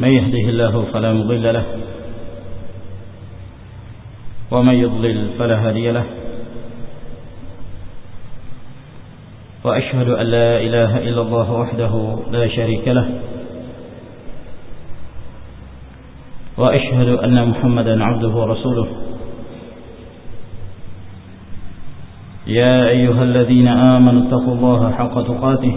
من يهده الله فلا مضل له ومن يضلل فلا هادي له وأشهد أن لا إله إلا الله وحده لا شريك له وأشهد أن محمدا عبده ورسوله. يا أيها الذين آمنوا اتقوا الله حق تقاته.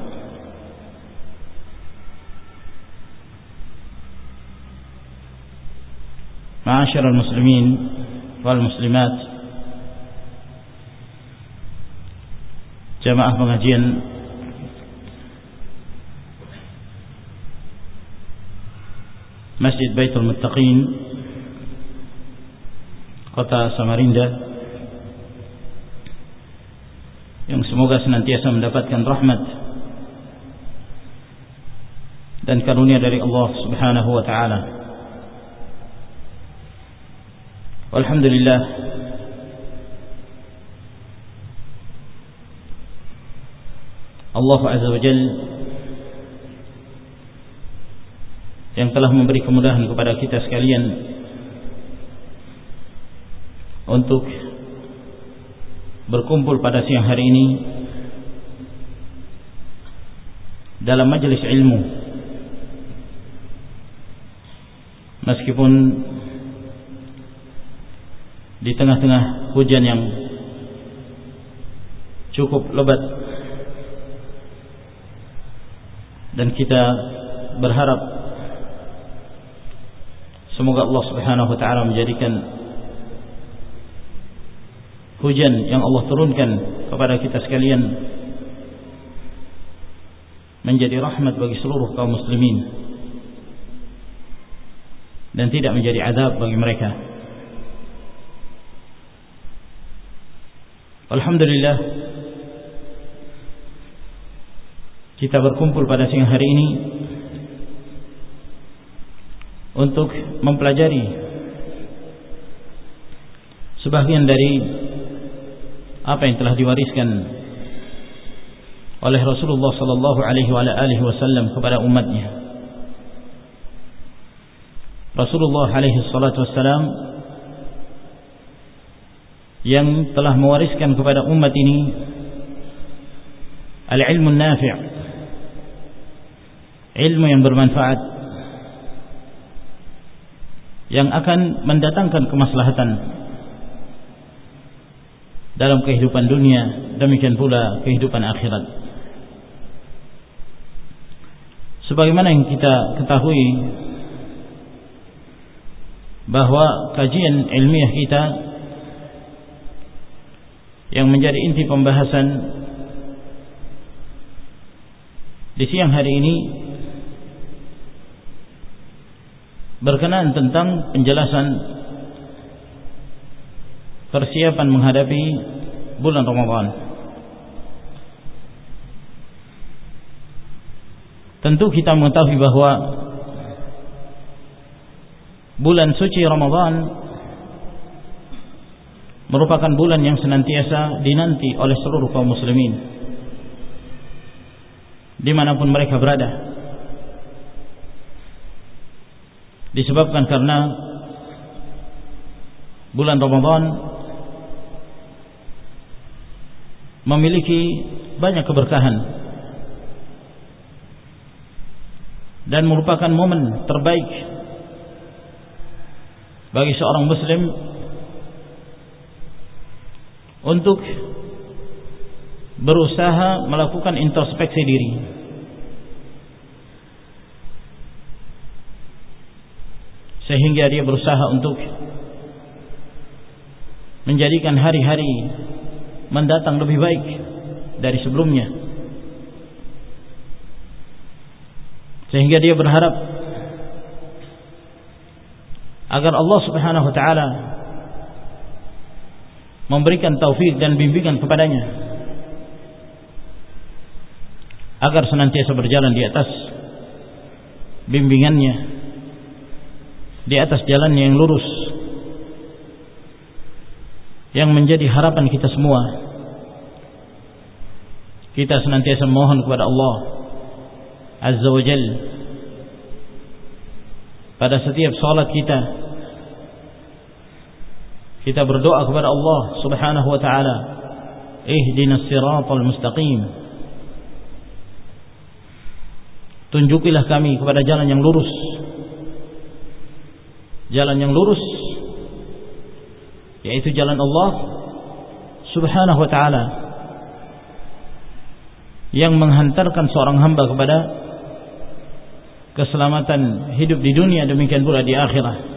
معاشر المسلمين والmuslimat jamaah pengajian Masjid Baitul Muttaqin Kota Samarinda yang semoga senantiasa mendapatkan rahmat dan karunia dari Allah Subhanahu wa taala. Alhamdulillah. Allah Azza wa yang telah memberi kemudahan kepada kita sekalian untuk berkumpul pada siang hari ini dalam majelis ilmu. Meskipun di tengah-tengah hujan yang cukup lebat dan kita berharap semoga Allah Subhanahu wa taala menjadikan hujan yang Allah turunkan kepada kita sekalian menjadi rahmat bagi seluruh kaum muslimin dan tidak menjadi azab bagi mereka. Alhamdulillah kita berkumpul pada siang hari ini untuk mempelajari sebagian dari apa yang telah diwariskan oleh Rasulullah sallallahu alaihi wasallam kepada umatnya. Rasulullah alaihi salatu wasallam yang telah mewariskan kepada umat ini al-ilmu nafi' ilmu yang bermanfaat yang akan mendatangkan kemaslahatan dalam kehidupan dunia demikian pula kehidupan akhirat. Sebagaimana yang kita ketahui bahwa kajian ilmiah kita yang menjadi inti pembahasan di siang hari ini berkenaan tentang penjelasan persiapan menghadapi bulan Ramadan. Tentu kita mengetahui bahwa bulan suci Ramadan merupakan bulan yang senantiasa dinanti oleh seluruh kaum muslimin. Di mana pun mereka berada. Disebabkan karena bulan Ramadan memiliki banyak keberkahan dan merupakan momen terbaik bagi seorang muslim untuk berusaha melakukan introspeksi diri. Sehingga dia berusaha untuk menjadikan hari-hari mendatang lebih baik dari sebelumnya. Sehingga dia berharap agar Allah Subhanahu wa taala memberikan taufik dan bimbingan kepadanya agar senantiasa berjalan di atas bimbingannya di atas jalannya yang lurus yang menjadi harapan kita semua. Kita senantiasa mohon kepada Allah Azza wa Jal pada setiap salat kita kita berdoa kepada Allah Subhanahu wa taala. Ihdinas siratal mustaqim. Tunjukilah kami kepada jalan yang lurus. Jalan yang lurus yaitu jalan Allah Subhanahu wa taala yang menghantarkan seorang hamba kepada keselamatan hidup di dunia demikian pula di akhirat.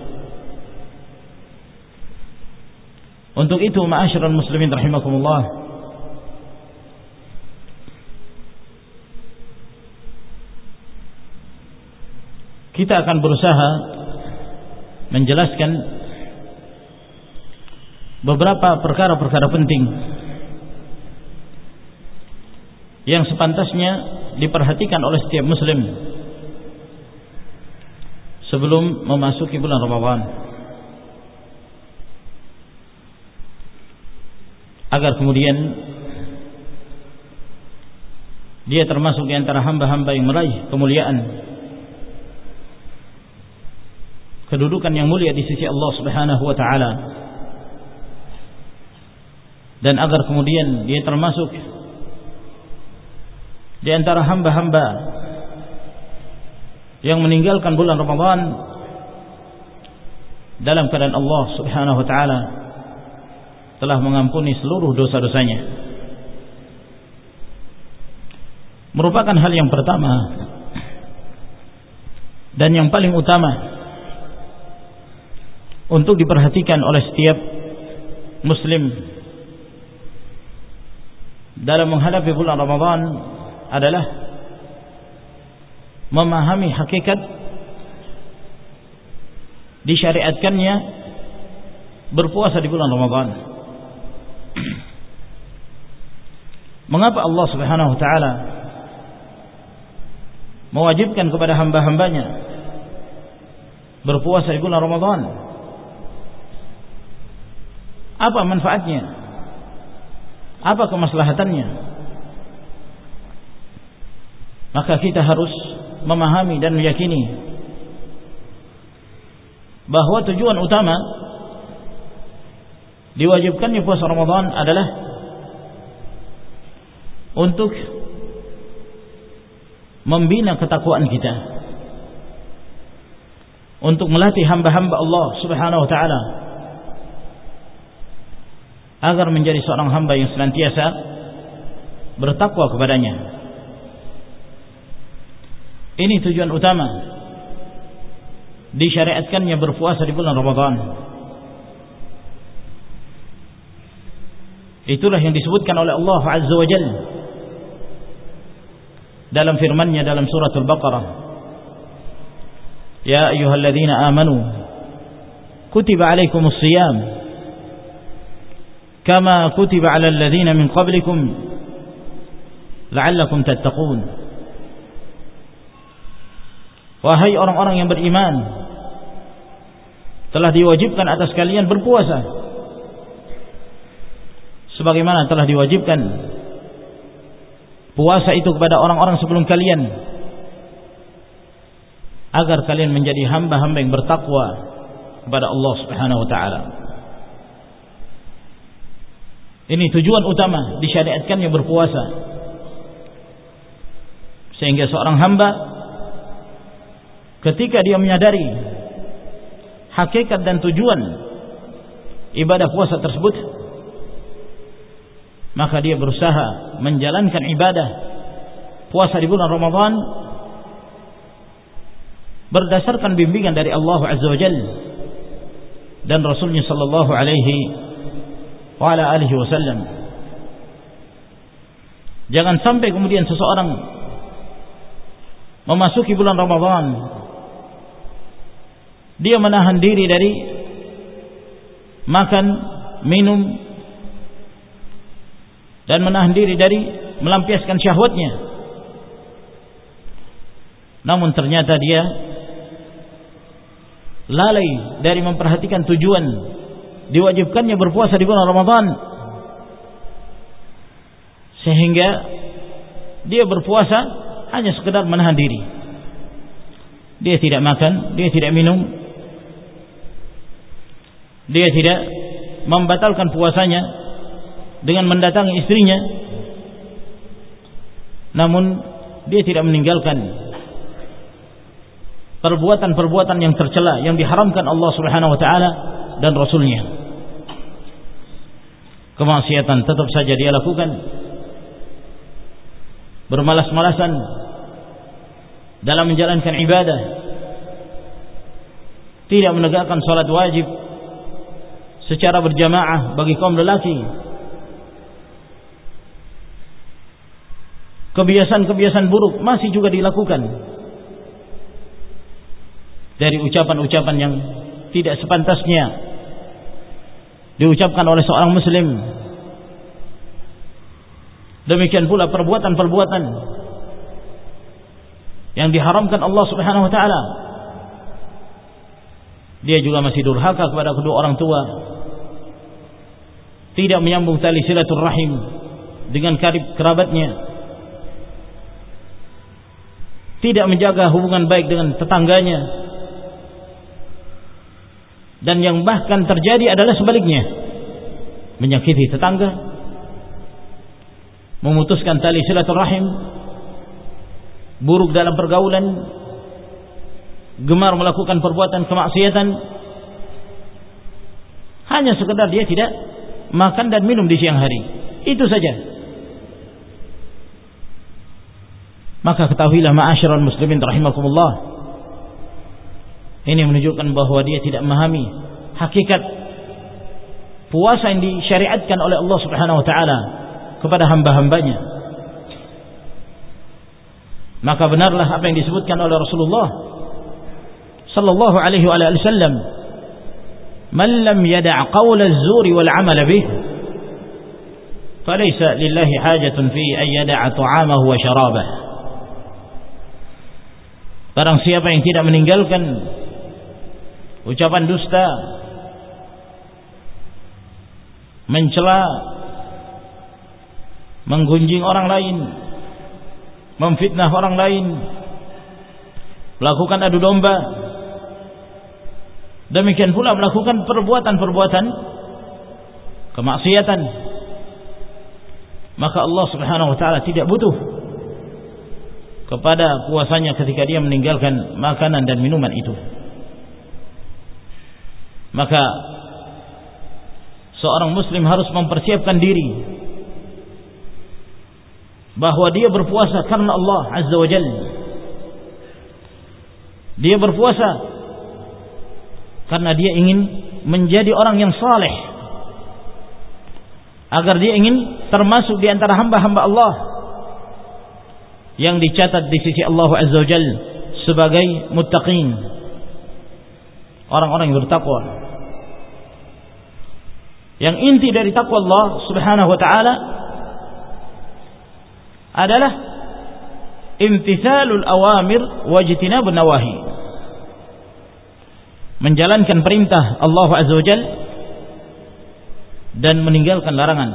Untuk itu ma'asyiral muslimin rahimakumullah. Kita akan berusaha menjelaskan beberapa perkara-perkara penting yang sepantasnya diperhatikan oleh setiap muslim sebelum memasuki bulan Ramadan agar kemudian dia termasuk di antara hamba-hamba yang meraih kemuliaan. Kedudukan yang mulia di sisi Allah Subhanahu wa taala. Dan agar kemudian dia termasuk di antara hamba-hamba yang meninggalkan bulan Ramadan dalam keadaan Allah Subhanahu wa taala telah mengampuni seluruh dosa-dosanya. Merupakan hal yang pertama dan yang paling utama untuk diperhatikan oleh setiap muslim dalam menghadapi bulan Ramadan adalah memahami hakikat disyariatkannya berpuasa di bulan Ramadan. Mengapa Allah Subhanahu wa taala mewajibkan kepada hamba-hambanya berpuasa di bulan Ramadan? Apa manfaatnya? Apa kemaslahatannya? maka kita harus memahami dan meyakini bahwa tujuan utama diwajibkannya puasa Ramadan adalah untuk membina ketakwaan kita. Untuk melatih hamba-hamba Allah Subhanahu wa taala agar menjadi seorang hamba yang senantiasa bertakwa kepadanya. Ini tujuan utama disyariatkannya berpuasa di bulan Ramadan. Itulah yang disebutkan oleh Allah Azza wa Jalla dalam firman-Nya dalam surat Al-Baqarah. Ya ayyuhalladzina amanu kutiba alaikumus shiyam kama kutiba alal ladzina min qablikum la'allakum tattaqun. Wahai orang-orang yang beriman telah diwajibkan atas kalian berpuasa sebagaimana telah diwajibkan puasa itu kepada orang-orang sebelum kalian agar kalian menjadi hamba-hamba yang bertakwa kepada Allah Subhanahu wa taala. Ini tujuan utama disyariatkannya berpuasa. Sehingga seorang hamba ketika dia menyadari hakikat dan tujuan ibadah puasa tersebut maka dia berusaha menjalankan ibadah puasa di bulan Ramadan berdasarkan bimbingan dari Allah Azza wa dan Rasulnya sallallahu alaihi wa ala alihi wasallam. Jangan sampai kemudian seseorang memasuki bulan Ramadan dia menahan diri dari makan, minum dan menahan diri dari melampiaskan syahwatnya. Namun ternyata dia lalai dari memperhatikan tujuan diwajibkannya berpuasa di bulan Ramadan. Sehingga dia berpuasa hanya sekedar menahan diri. Dia tidak makan dia tidak minum. Dia tidak membatalkan puasanya dengan mendatangi istrinya namun dia tidak meninggalkan perbuatan-perbuatan yang tercela yang diharamkan Allah Subhanahu wa taala dan rasulnya. Kemaksiatan tetap saja dia lakukan. Bermalas-malasan dalam menjalankan ibadah. Tidak menegakkan salat wajib secara berjamaah bagi kaum lelaki. Kebiasaan-kebiasaan buruk masih juga dilakukan. Dari ucapan-ucapan yang tidak sepantasnya. Diucapkan oleh seorang muslim. Demikian pula perbuatan-perbuatan yang diharamkan Allah Subhanahu wa taala. Dia juga masih durhaka kepada kedua orang tua. Tidak menyambung tali silaturahim dengan karib kerabatnya tidak menjaga hubungan baik dengan tetangganya. Dan yang bahkan terjadi adalah sebaliknya. Menyakiti tetangga. Memutuskan tali silaturahim. Buruk dalam pergaulan. Gemar melakukan perbuatan kemaksiatan. Hanya sekedar dia tidak makan dan minum di siang hari. Itu saja maka ketahuilah ma'asyiral muslimin rahimakumullah ini menunjukkan bahwa dia tidak memahami hakikat puasa yang disyariatkan oleh Allah Subhanahu wa taala kepada hamba-hambanya. Maka benarlah apa yang disebutkan oleh Rasulullah sallallahu alaihi wa alihi wasallam, "Man lam yada' qaul az-zuri wal 'amal bih, falaysa lillahi hajatun fi an yada'a ta'amahu wa syarabah." Barang siapa yang tidak meninggalkan ucapan dusta mencela menggunjing orang lain memfitnah orang lain melakukan adu domba demikian pula melakukan perbuatan-perbuatan kemaksiatan maka Allah Subhanahu wa taala tidak butuh kepada puasanya ketika dia meninggalkan makanan dan minuman itu maka seorang muslim harus mempersiapkan diri bahwa dia berpuasa karena Allah Azza wa Jalla. Dia berpuasa karena dia ingin menjadi orang yang saleh. Agar dia ingin termasuk di antara hamba-hamba Allah yang dicatat di sisi Allah Azza wa Jalla sebagai muttaqin. Orang-orang yang bertakwa. Yang inti dari takwa Allah Subhanahu wa taala adalah imtithalul awamir wa ijtinabun nawahi. menjalankan perintah Allah Azza wa dan meninggalkan larangan.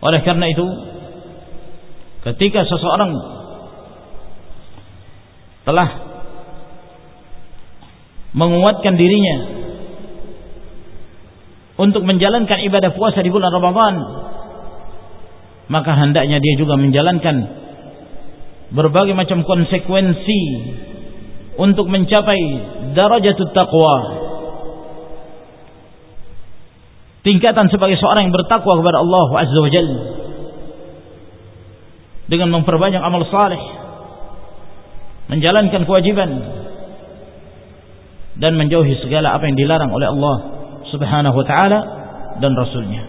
Oleh karena itu, ketika seseorang telah menguatkan dirinya untuk menjalankan ibadah puasa di bulan Ramadan, maka hendaknya dia juga menjalankan berbagai macam konsekuensi untuk mencapai darajatut taqwa. Tingkatan sebagai seorang yang bertakwa kepada Allah Azza wa Jalla dengan memperbanyak amal saleh menjalankan kewajiban dan menjauhi segala apa yang dilarang oleh Allah Subhanahu wa taala dan rasulnya.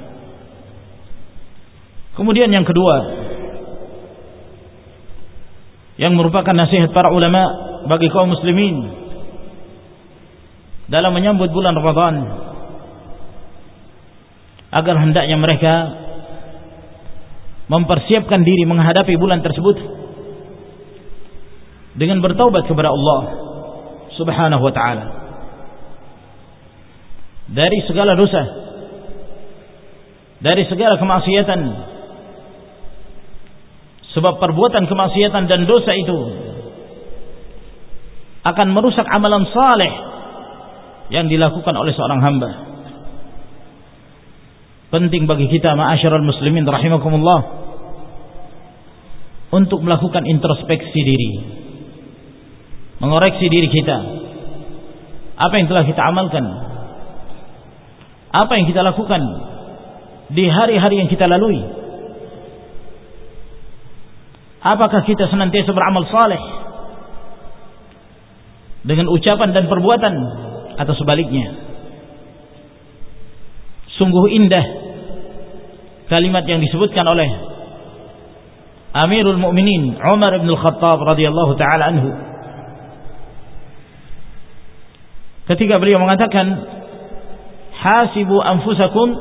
Kemudian yang kedua yang merupakan nasihat para ulama bagi kaum muslimin dalam menyambut bulan Ramadan agar hendaknya mereka mempersiapkan diri menghadapi bulan tersebut dengan bertaubat kepada Allah Subhanahu wa taala dari segala dosa dari segala kemaksiatan Sebab perbuatan kemaksiatan dan dosa itu akan merusak amalan saleh yang dilakukan oleh seorang hamba. Penting bagi kita ma'asyiral muslimin rahimakumullah untuk melakukan introspeksi diri. Mengoreksi diri kita. Apa yang telah kita amalkan? Apa yang kita lakukan di hari-hari yang kita lalui? Apakah kita senantiasa beramal saleh dengan ucapan dan perbuatan atau sebaliknya? Sungguh indah kalimat yang disebutkan oleh أمير المؤمنين عمر بن Khattab radhiyallahu taala anhu ketika beliau mengatakan hasibu anfusakum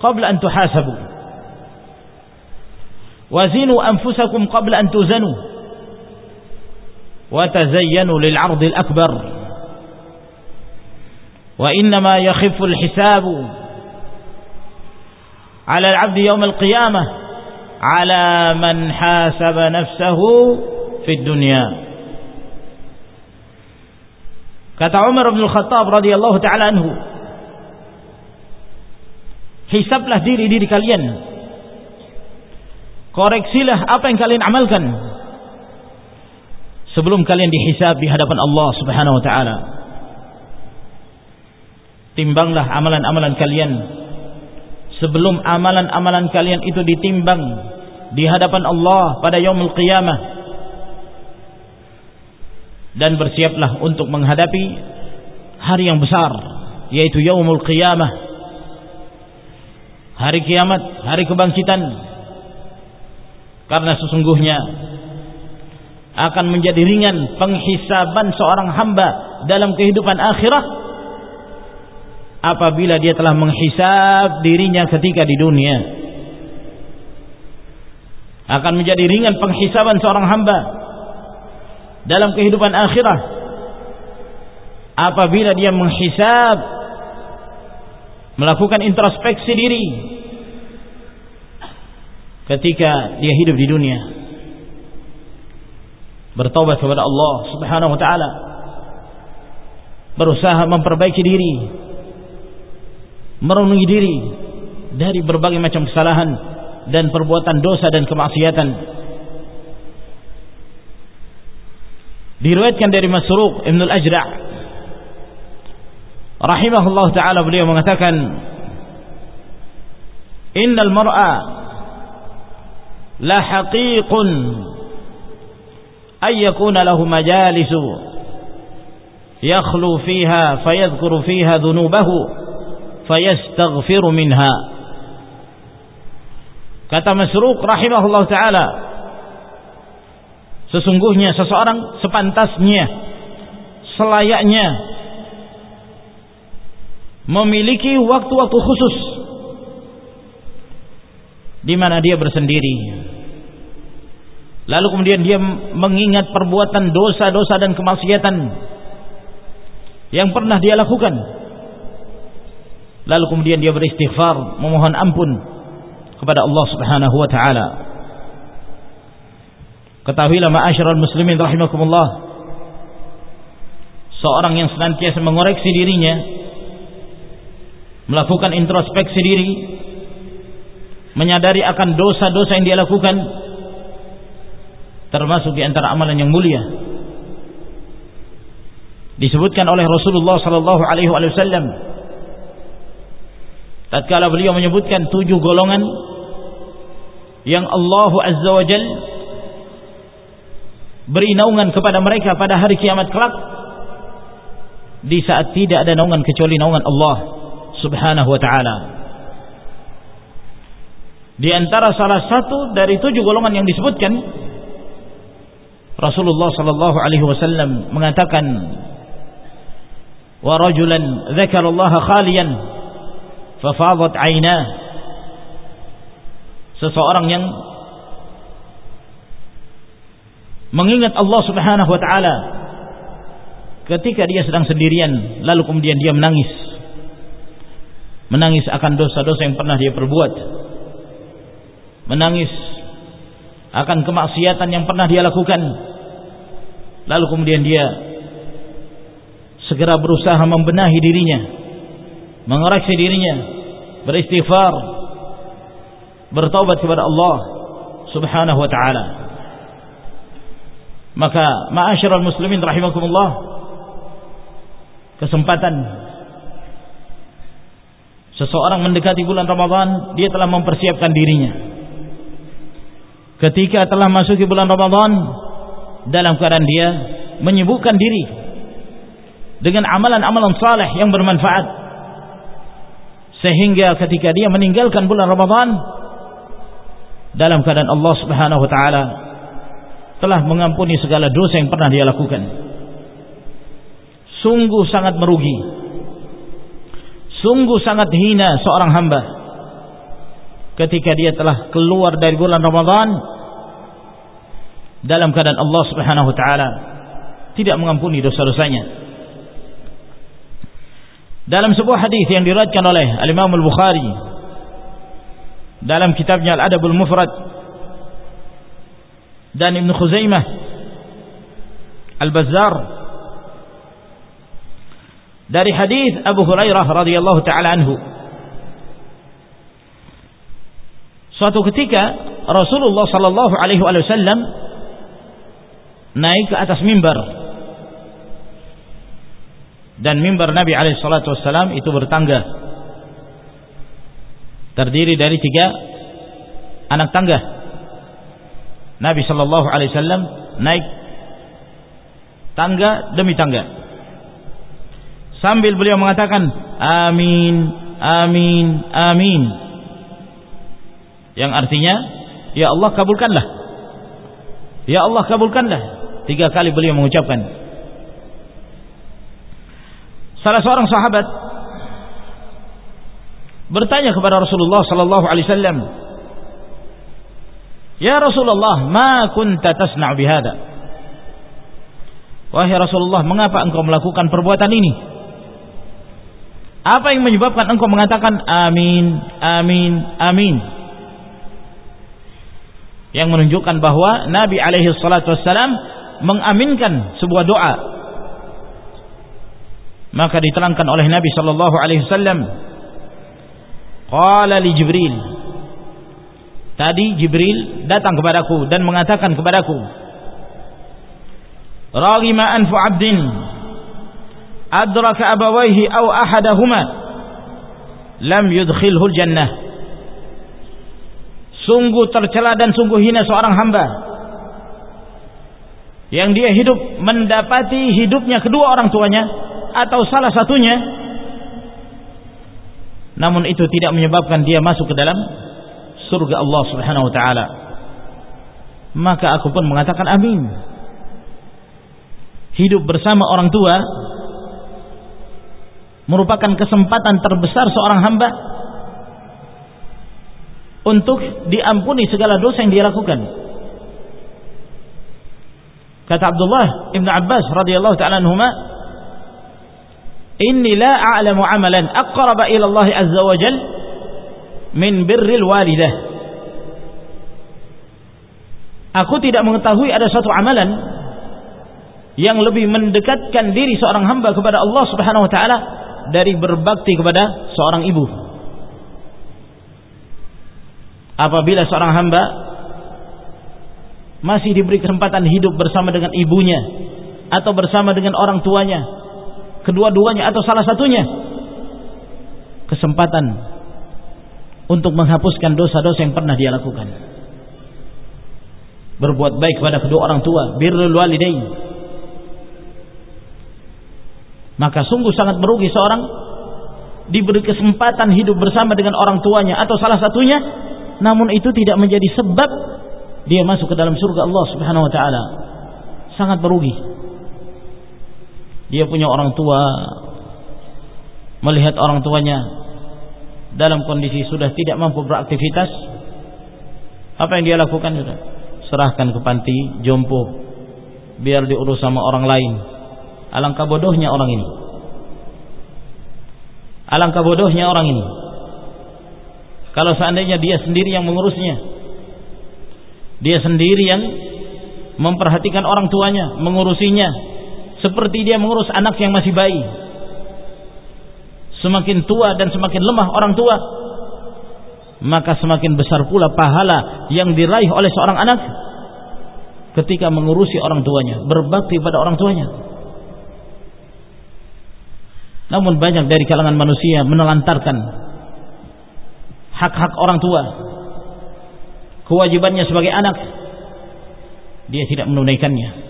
qabla an tuhasabu wazinu anfusakum qabla an tuzanu wa tazayyanu lil 'ard al akbar wa innama yakhifu al hisabu 'ala al 'abdi yawm al qiyamah ala man hasaba nafsahu fid dunya. Kata Umar bin Khattab radhiyallahu taala anhu hisablah diri diri kalian. Koreksilah apa yang kalian amalkan sebelum kalian dihisab di hadapan Allah Subhanahu wa taala. Timbanglah amalan-amalan kalian sebelum amalan-amalan kalian itu ditimbang di hadapan Allah pada yaumul qiyamah. Dan bersiaplah untuk menghadapi hari yang besar yaitu yaumul qiyamah. Hari kiamat, hari kebangkitan karena sesungguhnya akan menjadi ringan penghisaban seorang hamba dalam kehidupan akhirat apabila dia telah menghisab dirinya ketika di dunia. Akan menjadi ringan penghisaban seorang hamba dalam kehidupan akhirat apabila dia menghisab melakukan introspeksi diri ketika dia hidup di dunia. Bertobat kepada Allah Subhanahu wa taala. Berusaha memperbaiki diri merenungi diri dari berbagai macam kesalahan dan perbuatan dosa dan kemaksiatan diriwayatkan dari Masruq Ibn al-Ajra' rahimahullah taala beliau mengatakan innal mar'a لحقيق أن يكون له مجالس يخلو فيها فيذكر فيها ذنوبه fayastaghfiru minha kata Masruq rahimahullah taala sesungguhnya seseorang sepantasnya selayaknya memiliki waktu-waktu khusus di mana dia bersendiri. Lalu kemudian dia mengingat perbuatan dosa-dosa dan kemaksiatan yang pernah dia lakukan lalu kemudian dia beristighfar memohon ampun kepada Allah Subhanahu wa taala. Ketahuilah ma'asyiral muslimin rahimakumullah seorang yang senantiasa mengoreksi dirinya melakukan introspeksi diri menyadari akan dosa-dosa yang dia lakukan termasuk di antara amalan yang mulia. Disebutkan oleh Rasulullah sallallahu alaihi wasallam tatkala beliau menyebutkan tujuh golongan yang Allah azza wa jal beri naungan kepada mereka pada hari kiamat kelak di saat tidak ada naungan kecuali naungan Allah subhanahu wa ta'ala. Di antara salah satu dari tujuh golongan yang disebutkan Rasulullah sallallahu alaihi wasallam mengatakan wa rajulan dzakarallaha khaliyan fafadat 'ainah seseorang yang mengingat Allah Subhanahu wa taala ketika dia sedang sendirian lalu kemudian dia menangis. Menangis akan dosa-dosa yang pernah dia perbuat. Menangis akan kemaksiatan yang pernah dia lakukan. Lalu kemudian dia segera berusaha membenahi dirinya mengoreksi dirinya beristighfar bertaubat kepada Allah subhanahu wa ta'ala. Maka ma'asyiral muslimin rahimakumullah kesempatan seseorang mendekati bulan Ramadan dia telah mempersiapkan dirinya. Ketika telah masuk ke bulan Ramadan dalam keadaan dia menyibukkan diri dengan amalan-amalan saleh yang bermanfaat sehingga ketika dia meninggalkan bulan Ramadan dalam keadaan Allah Subhanahu wa taala telah mengampuni segala dosa yang pernah dia lakukan sungguh sangat merugi sungguh sangat hina seorang hamba ketika dia telah keluar dari bulan Ramadan dalam keadaan Allah Subhanahu wa taala tidak mengampuni dosa-dosanya. Dalam sebuah hadis yang diriwayatkan oleh Al-Imam Al-Bukhari dalam kitabnya Al-Adabul Mufrad dan Ibn Khuzaimah Al-Bazzar dari hadis Abu Hurairah radhiyallahu taala anhu suatu ketika Rasulullah sallallahu alaihi wasallam naik ke atas mimbar dan mimbar Nabi alaihi salatu wassalam itu bertangga. Terdiri dari tiga anak tangga. Nabi sallallahu alaihi wasallam naik tangga demi tangga. Sambil beliau mengatakan amin amin amin. Yang artinya ya Allah kabulkanlah. Ya Allah kabulkanlah. Tiga kali beliau mengucapkan. Salah seorang sahabat bertanya kepada Rasulullah sallallahu alaihi wasallam, "Ya Rasulullah, ma kunta tasna' bihada?" Wahai Rasulullah, mengapa engkau melakukan perbuatan ini? Apa yang menyebabkan engkau mengatakan amin, amin, amin? Yang menunjukkan bahwa Nabi alaihi salatu wassalam mengaminkan sebuah doa maka diterangkan oleh Nabi sallallahu alaihi wasallam qala li jibril. Tadi jibril datang kepadaku dan mengatakan kepadaku raghima anfu 'abdin adraka abawayhi aw ahadahuma lam yudkhilhu jannah sungguh tercela dan sungguh hina seorang hamba yang dia hidup mendapati hidupnya kedua orang tuanya atau salah satunya. Namun itu tidak menyebabkan dia masuk ke dalam surga Allah Subhanahu wa taala. Maka aku pun mengatakan amin. Hidup bersama orang tua merupakan kesempatan terbesar seorang hamba untuk diampuni segala dosa yang dia lakukan. Kata Abdullah Ibn Abbas radhiyallahu taala anhuma, inni la a'lamu amalan aqraba ila Allah azza wa jal min birril walidah. Aku tidak mengetahui ada satu amalan yang lebih mendekatkan diri seorang hamba kepada Allah Subhanahu wa taala dari berbakti kepada seorang ibu. Apabila seorang hamba masih diberi kesempatan hidup bersama dengan ibunya atau bersama dengan orang tuanya kedua-duanya atau salah satunya kesempatan untuk menghapuskan dosa-dosa yang pernah dia lakukan berbuat baik kepada kedua orang tua birrul walidain maka sungguh sangat merugi seorang diberi kesempatan hidup bersama dengan orang tuanya atau salah satunya namun itu tidak menjadi sebab dia masuk ke dalam surga Allah Subhanahu wa taala. Sangat merugi. Dia punya orang tua. Melihat orang tuanya dalam kondisi sudah tidak mampu beraktivitas apa yang dia lakukan? Sudah serahkan ke panti jompo biar diurus sama orang lain. Alangkah bodohnya orang ini. Alangkah bodohnya orang ini. Kalau seandainya dia sendiri yang mengurusnya dia sendiri yang memperhatikan orang tuanya, mengurusinya seperti dia mengurus anak yang masih bayi. Semakin tua dan semakin lemah orang tua, maka semakin besar pula pahala yang diraih oleh seorang anak ketika mengurusi orang tuanya, berbakti pada orang tuanya. Namun banyak dari kalangan manusia menelantarkan hak-hak orang tua kewajibannya sebagai anak dia tidak menunaikannya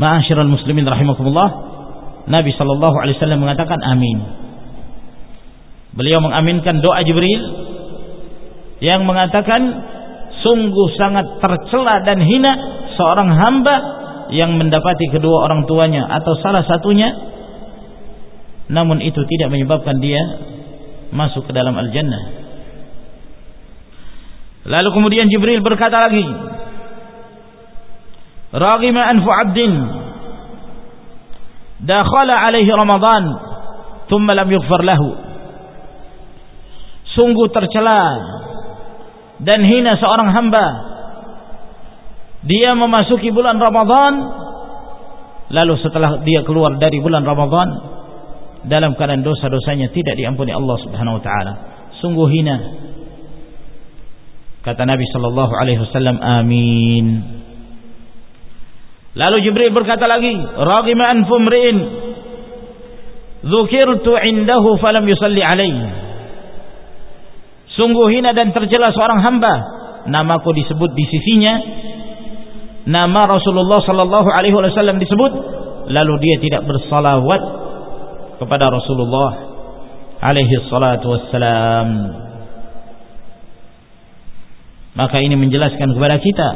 ma'asyiral muslimin rahimakumullah. Nabi sallallahu alaihi wasallam mengatakan amin. Beliau mengaminkan doa Jibril yang mengatakan sungguh sangat tercela dan hina seorang hamba yang mendapati kedua orang tuanya atau salah satunya. Namun itu tidak menyebabkan dia masuk ke dalam al-jannah. Lalu kemudian Jibril berkata lagi, Raghima anfu 'abdin dakhala alaihi Ramadan thumma lam yughfar lahu. Sungguh tercela dan hina seorang hamba dia memasuki bulan Ramadan lalu setelah dia keluar dari bulan Ramadan dalam keadaan dosa-dosanya tidak diampuni Allah Subhanahu wa taala. Sungguh hina Kata Nabi sallallahu alaihi wasallam, "Amin." Lalu Jibril berkata lagi, "Raghima anfu mri'in dzukirtu 'indahu falam yusalli alaihi." Sungguh hina dan tercela seorang hamba, namaku disebut di sisinya, nama Rasulullah sallallahu alaihi wasallam disebut, lalu dia tidak bersalawat kepada Rasulullah alaihi salatu wassalam. Maka ini menjelaskan kepada kita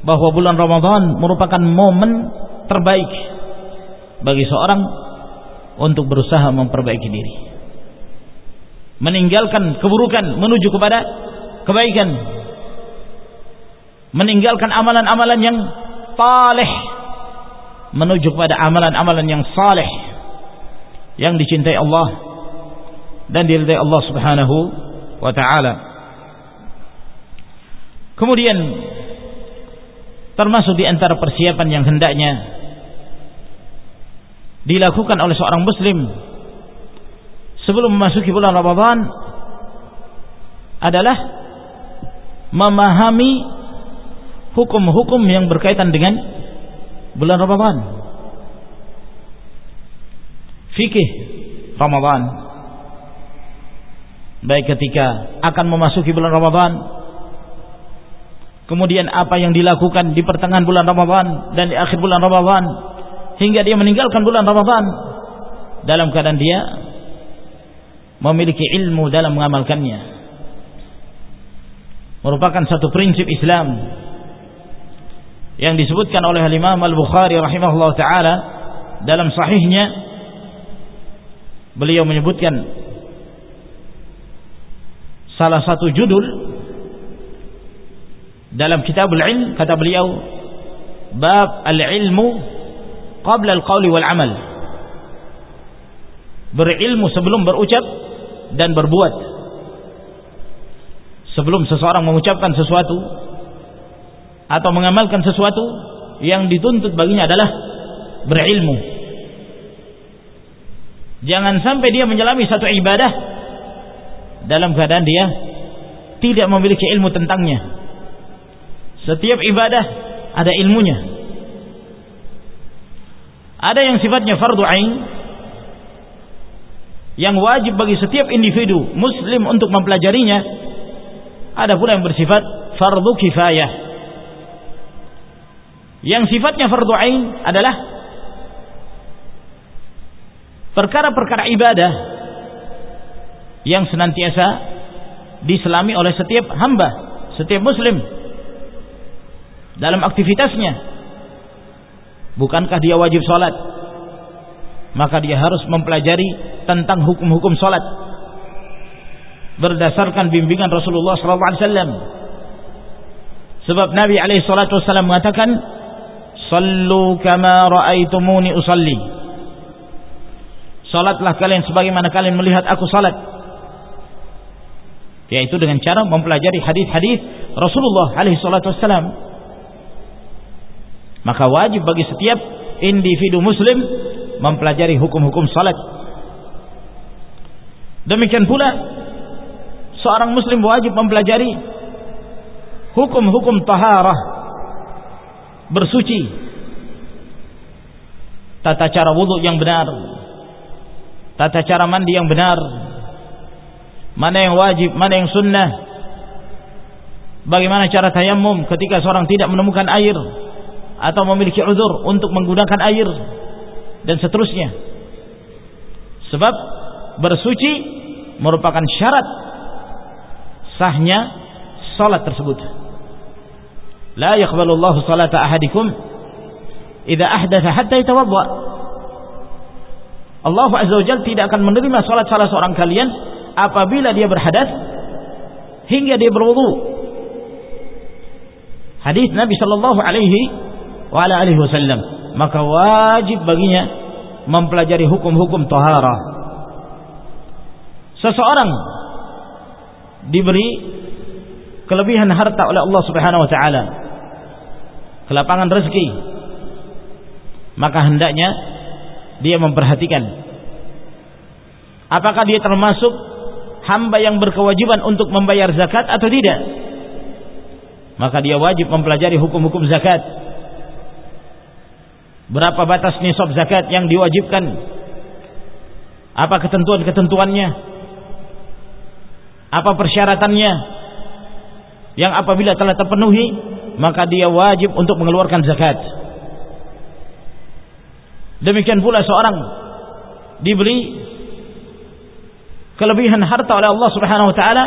bahwa bulan Ramadan merupakan momen terbaik bagi seorang untuk berusaha memperbaiki diri. Meninggalkan keburukan menuju kepada kebaikan. Meninggalkan amalan-amalan yang saleh menuju kepada amalan-amalan yang saleh yang dicintai Allah dan diridai Allah Subhanahu wa taala. Kemudian termasuk di antara persiapan yang hendaknya dilakukan oleh seorang muslim sebelum memasuki bulan Ramadan adalah memahami hukum-hukum yang berkaitan dengan bulan Ramadan. Fikih Ramadan. Baik ketika akan memasuki bulan Ramadan kemudian apa yang dilakukan di pertengahan bulan Ramadhan dan di akhir bulan Ramadhan hingga dia meninggalkan bulan Ramadhan dalam keadaan dia memiliki ilmu dalam mengamalkannya. Merupakan satu prinsip Islam yang disebutkan oleh Imam Al-Bukhari rahimahullah taala dalam sahihnya. Beliau menyebutkan salah satu judul dalam kitabul ilm kata beliau bab al-ilmu qabla al-qawli wal amal berilmu sebelum berucap dan berbuat. Sebelum seseorang mengucapkan sesuatu atau mengamalkan sesuatu yang dituntut baginya adalah berilmu. Jangan sampai dia menyelami satu ibadah dalam keadaan dia tidak memiliki ilmu tentangnya setiap ibadah ada ilmunya. Ada yang sifatnya fardu ain yang wajib bagi setiap individu muslim untuk mempelajarinya. Ada pula yang bersifat fardu kifayah. Yang sifatnya fardu ain adalah perkara-perkara ibadah yang senantiasa diselami oleh setiap hamba setiap muslim dalam aktivitasnya bukankah dia wajib sholat maka dia harus mempelajari tentang hukum-hukum salat berdasarkan bimbingan Rasulullah SAW. Sebab Nabi alaihi salatu wasallam mengatakan, "Sallu kama raaitumuni usalli." Salatlah kalian sebagaimana kalian melihat aku salat. Yaitu dengan cara mempelajari hadis-hadis Rasulullah alaihi salatu wasallam. Maka wajib bagi setiap individu muslim mempelajari hukum-hukum salat. Demikian pula seorang muslim wajib mempelajari hukum-hukum taharah bersuci tata cara wudhu yang benar tata cara mandi yang benar mana yang wajib mana yang sunnah bagaimana cara tayamum ketika seorang tidak menemukan air atau memiliki uzur untuk menggunakan air dan seterusnya sebab bersuci merupakan syarat sahnya salat tersebut. La yaqbalu Allah salata ahadikum idza ahdatha hatta yatawadda. Allah Azza wa Jalla tidak akan menerima salat salah seorang kalian apabila dia berhadas hingga dia berwudu. Hadis Nabi sallallahu alaihi wa ala alihi wasallam. Maka wajib baginya mempelajari hukum-hukum taharah. Seseorang diberi kelebihan harta oleh Allah Subhanahu wa taala kelapangan rezeki maka hendaknya dia memperhatikan apakah dia termasuk hamba yang berkewajiban untuk membayar zakat atau tidak. Maka dia wajib mempelajari hukum-hukum zakat berapa batas nisab zakat yang diwajibkan? Apa ketentuan-ketentuannya? Apa persyaratannya? Yang apabila telah terpenuhi maka dia wajib untuk mengeluarkan zakat. Demikian pula seorang diberi kelebihan harta oleh Allah Subhanahu wa taala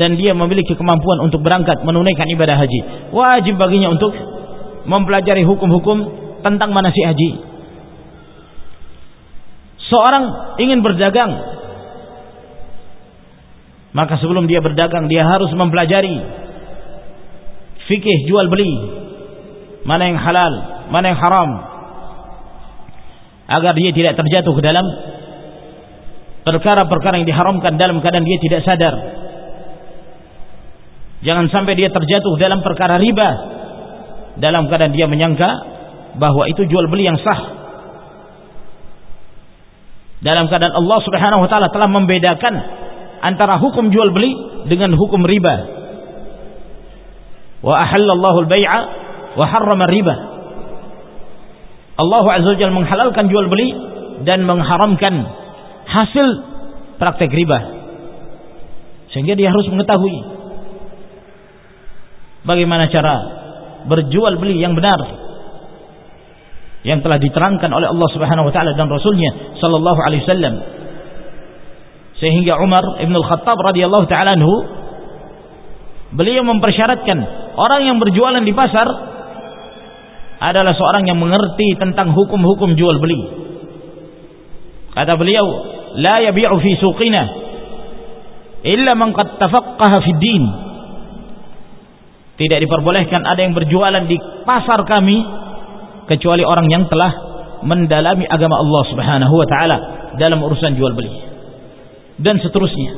dan dia memiliki kemampuan untuk berangkat menunaikan ibadah haji. Wajib baginya untuk mempelajari hukum-hukum tentang manasik haji. Seorang ingin berdagang maka sebelum dia berdagang dia harus mempelajari fikih jual beli mana yang halal mana yang haram agar dia tidak terjatuh ke dalam perkara-perkara yang diharamkan dalam keadaan dia tidak sadar. Jangan sampai dia terjatuh dalam perkara riba dalam keadaan dia menyangka bahwa itu jual beli yang sah dalam keadaan Allah Subhanahu wa taala telah membedakan antara hukum jual beli dengan hukum riba. Wa ahallallahu al-bai'a wa harrama riba. Allah Azza wa menghalalkan jual beli dan mengharamkan hasil praktek riba. Sehingga dia harus mengetahui bagaimana cara berjual beli yang benar yang telah diterangkan oleh Allah Subhanahu wa taala dan Rasulnya sallallahu alaihi wasallam sehingga Umar Ibn Al-Khattab radhiyallahu taala anhu beliau mempersyaratkan orang yang berjualan di pasar adalah seorang yang mengerti tentang hukum-hukum jual beli. Kata beliau, "La yabi'u fi suqina illa man qad tafaqqaha fi din." Tidak diperbolehkan ada yang berjualan di pasar kami kecuali orang yang telah mendalami agama Allah Subhanahu wa taala dalam urusan jual beli dan seterusnya.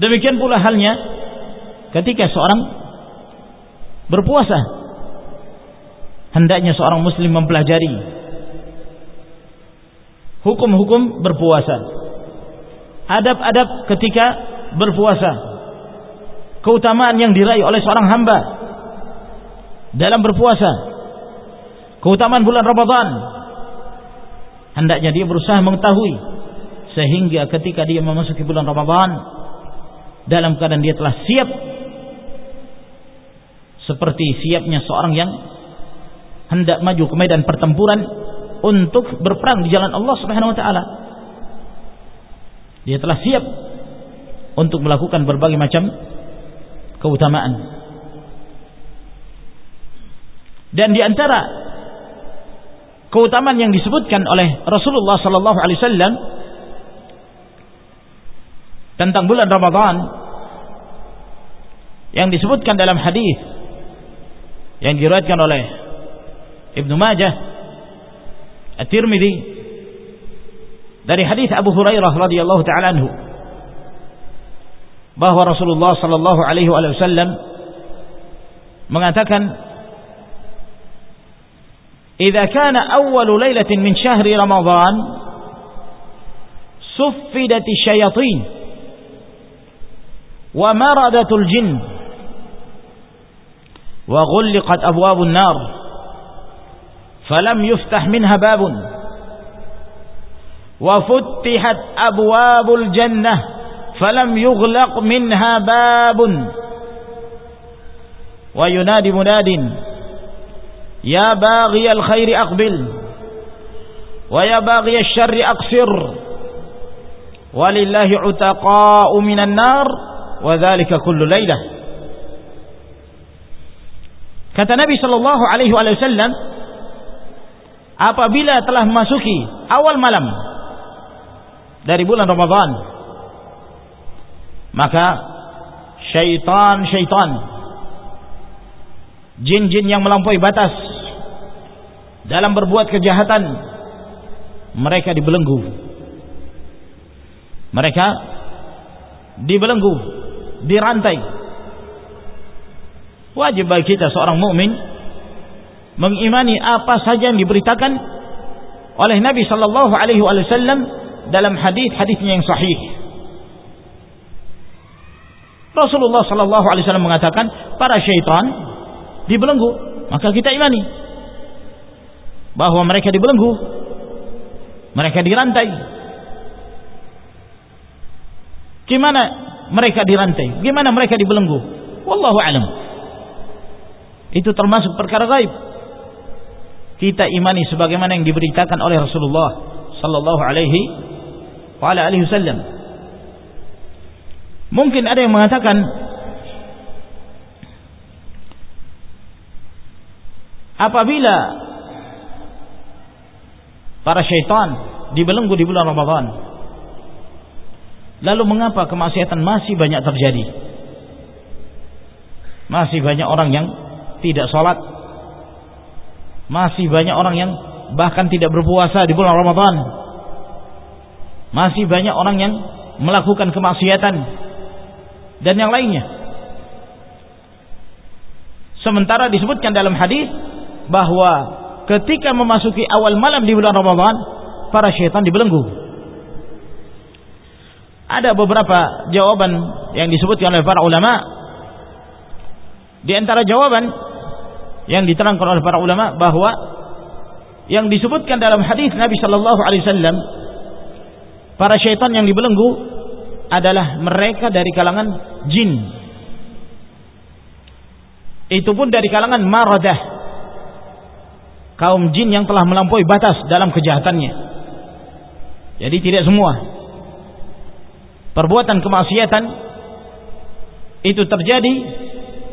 Demikian pula halnya ketika seorang berpuasa hendaknya seorang muslim mempelajari hukum-hukum berpuasa. Adab-adab ketika berpuasa keutamaan yang diraih oleh seorang hamba dalam berpuasa keutamaan bulan Ramadan hendaknya dia berusaha mengetahui sehingga ketika dia memasuki bulan Ramadan dalam keadaan dia telah siap seperti siapnya seorang yang hendak maju ke medan pertempuran untuk berperang di jalan Allah Subhanahu wa taala. Dia telah siap untuk melakukan berbagai macam keutamaan. Dan di antara keutamaan yang disebutkan oleh Rasulullah sallallahu alaihi wasallam tentang bulan Ramadan yang disebutkan dalam hadis yang diriwayatkan oleh Ibnu Majah At-Tirmidzi dari hadis Abu Hurairah radhiyallahu taala anhu bahwa Rasulullah sallallahu alaihi wasallam mengatakan إذا كان أول ليلة من شهر رمضان سفدت الشياطين ومردت الجن وغلقت أبواب النار فلم يفتح منها باب وفتحت أبواب الجنة فلم يغلق منها باب وينادي مناد Ya baghiyal khairi aqbil. Wa ya baghiyash syarri aqsir. Walillahi utaqa'u minan nar. Wa dzalika kullu lailah Kata Nabi sallallahu alaihi wasallam apabila telah memasuki awal malam dari bulan Ramadan maka syaitan-syaitan jin-jin yang melampaui batas dalam berbuat kejahatan mereka dibelenggu. Mereka dibelenggu dirantai. Wajib bagi kita seorang mukmin mengimani apa saja yang diberitakan oleh Nabi sallallahu alaihi wasallam dalam hadis-hadisnya yang sahih. Rasulullah sallallahu alaihi wasallam mengatakan para syaitan dibelenggu, maka kita imani bahwa mereka dibelenggu, mereka dirantai. Gimana mereka dirantai? Gimana mereka dibelenggu? Wallahu alam. Itu termasuk perkara gaib. Kita imani sebagaimana yang diberitakan oleh Rasulullah sallallahu alaihi wasallam. Mungkin ada yang mengatakan apabila para syaitan dibelenggu di bulan Ramadan. Lalu mengapa kemaksiatan masih banyak terjadi? Masih banyak orang yang tidak sholat. Masih banyak orang yang bahkan tidak berpuasa di bulan Ramadan. Masih banyak orang yang melakukan kemaksiatan dan yang lainnya. Sementara disebutkan dalam hadis bahwa ketika memasuki awal malam di bulan Ramadan, para syaitan dibelenggu. Ada beberapa jawaban yang disebutkan oleh para ulama. Di antara jawaban yang diterangkan oleh para ulama bahwa yang disebutkan dalam hadis Nabi Shallallahu Alaihi Wasallam para syaitan yang dibelenggu adalah mereka dari kalangan jin. Itu pun dari kalangan maradah. Kaum jin yang telah melampaui batas dalam kejahatannya. Jadi tidak semua perbuatan kemaksiatan itu terjadi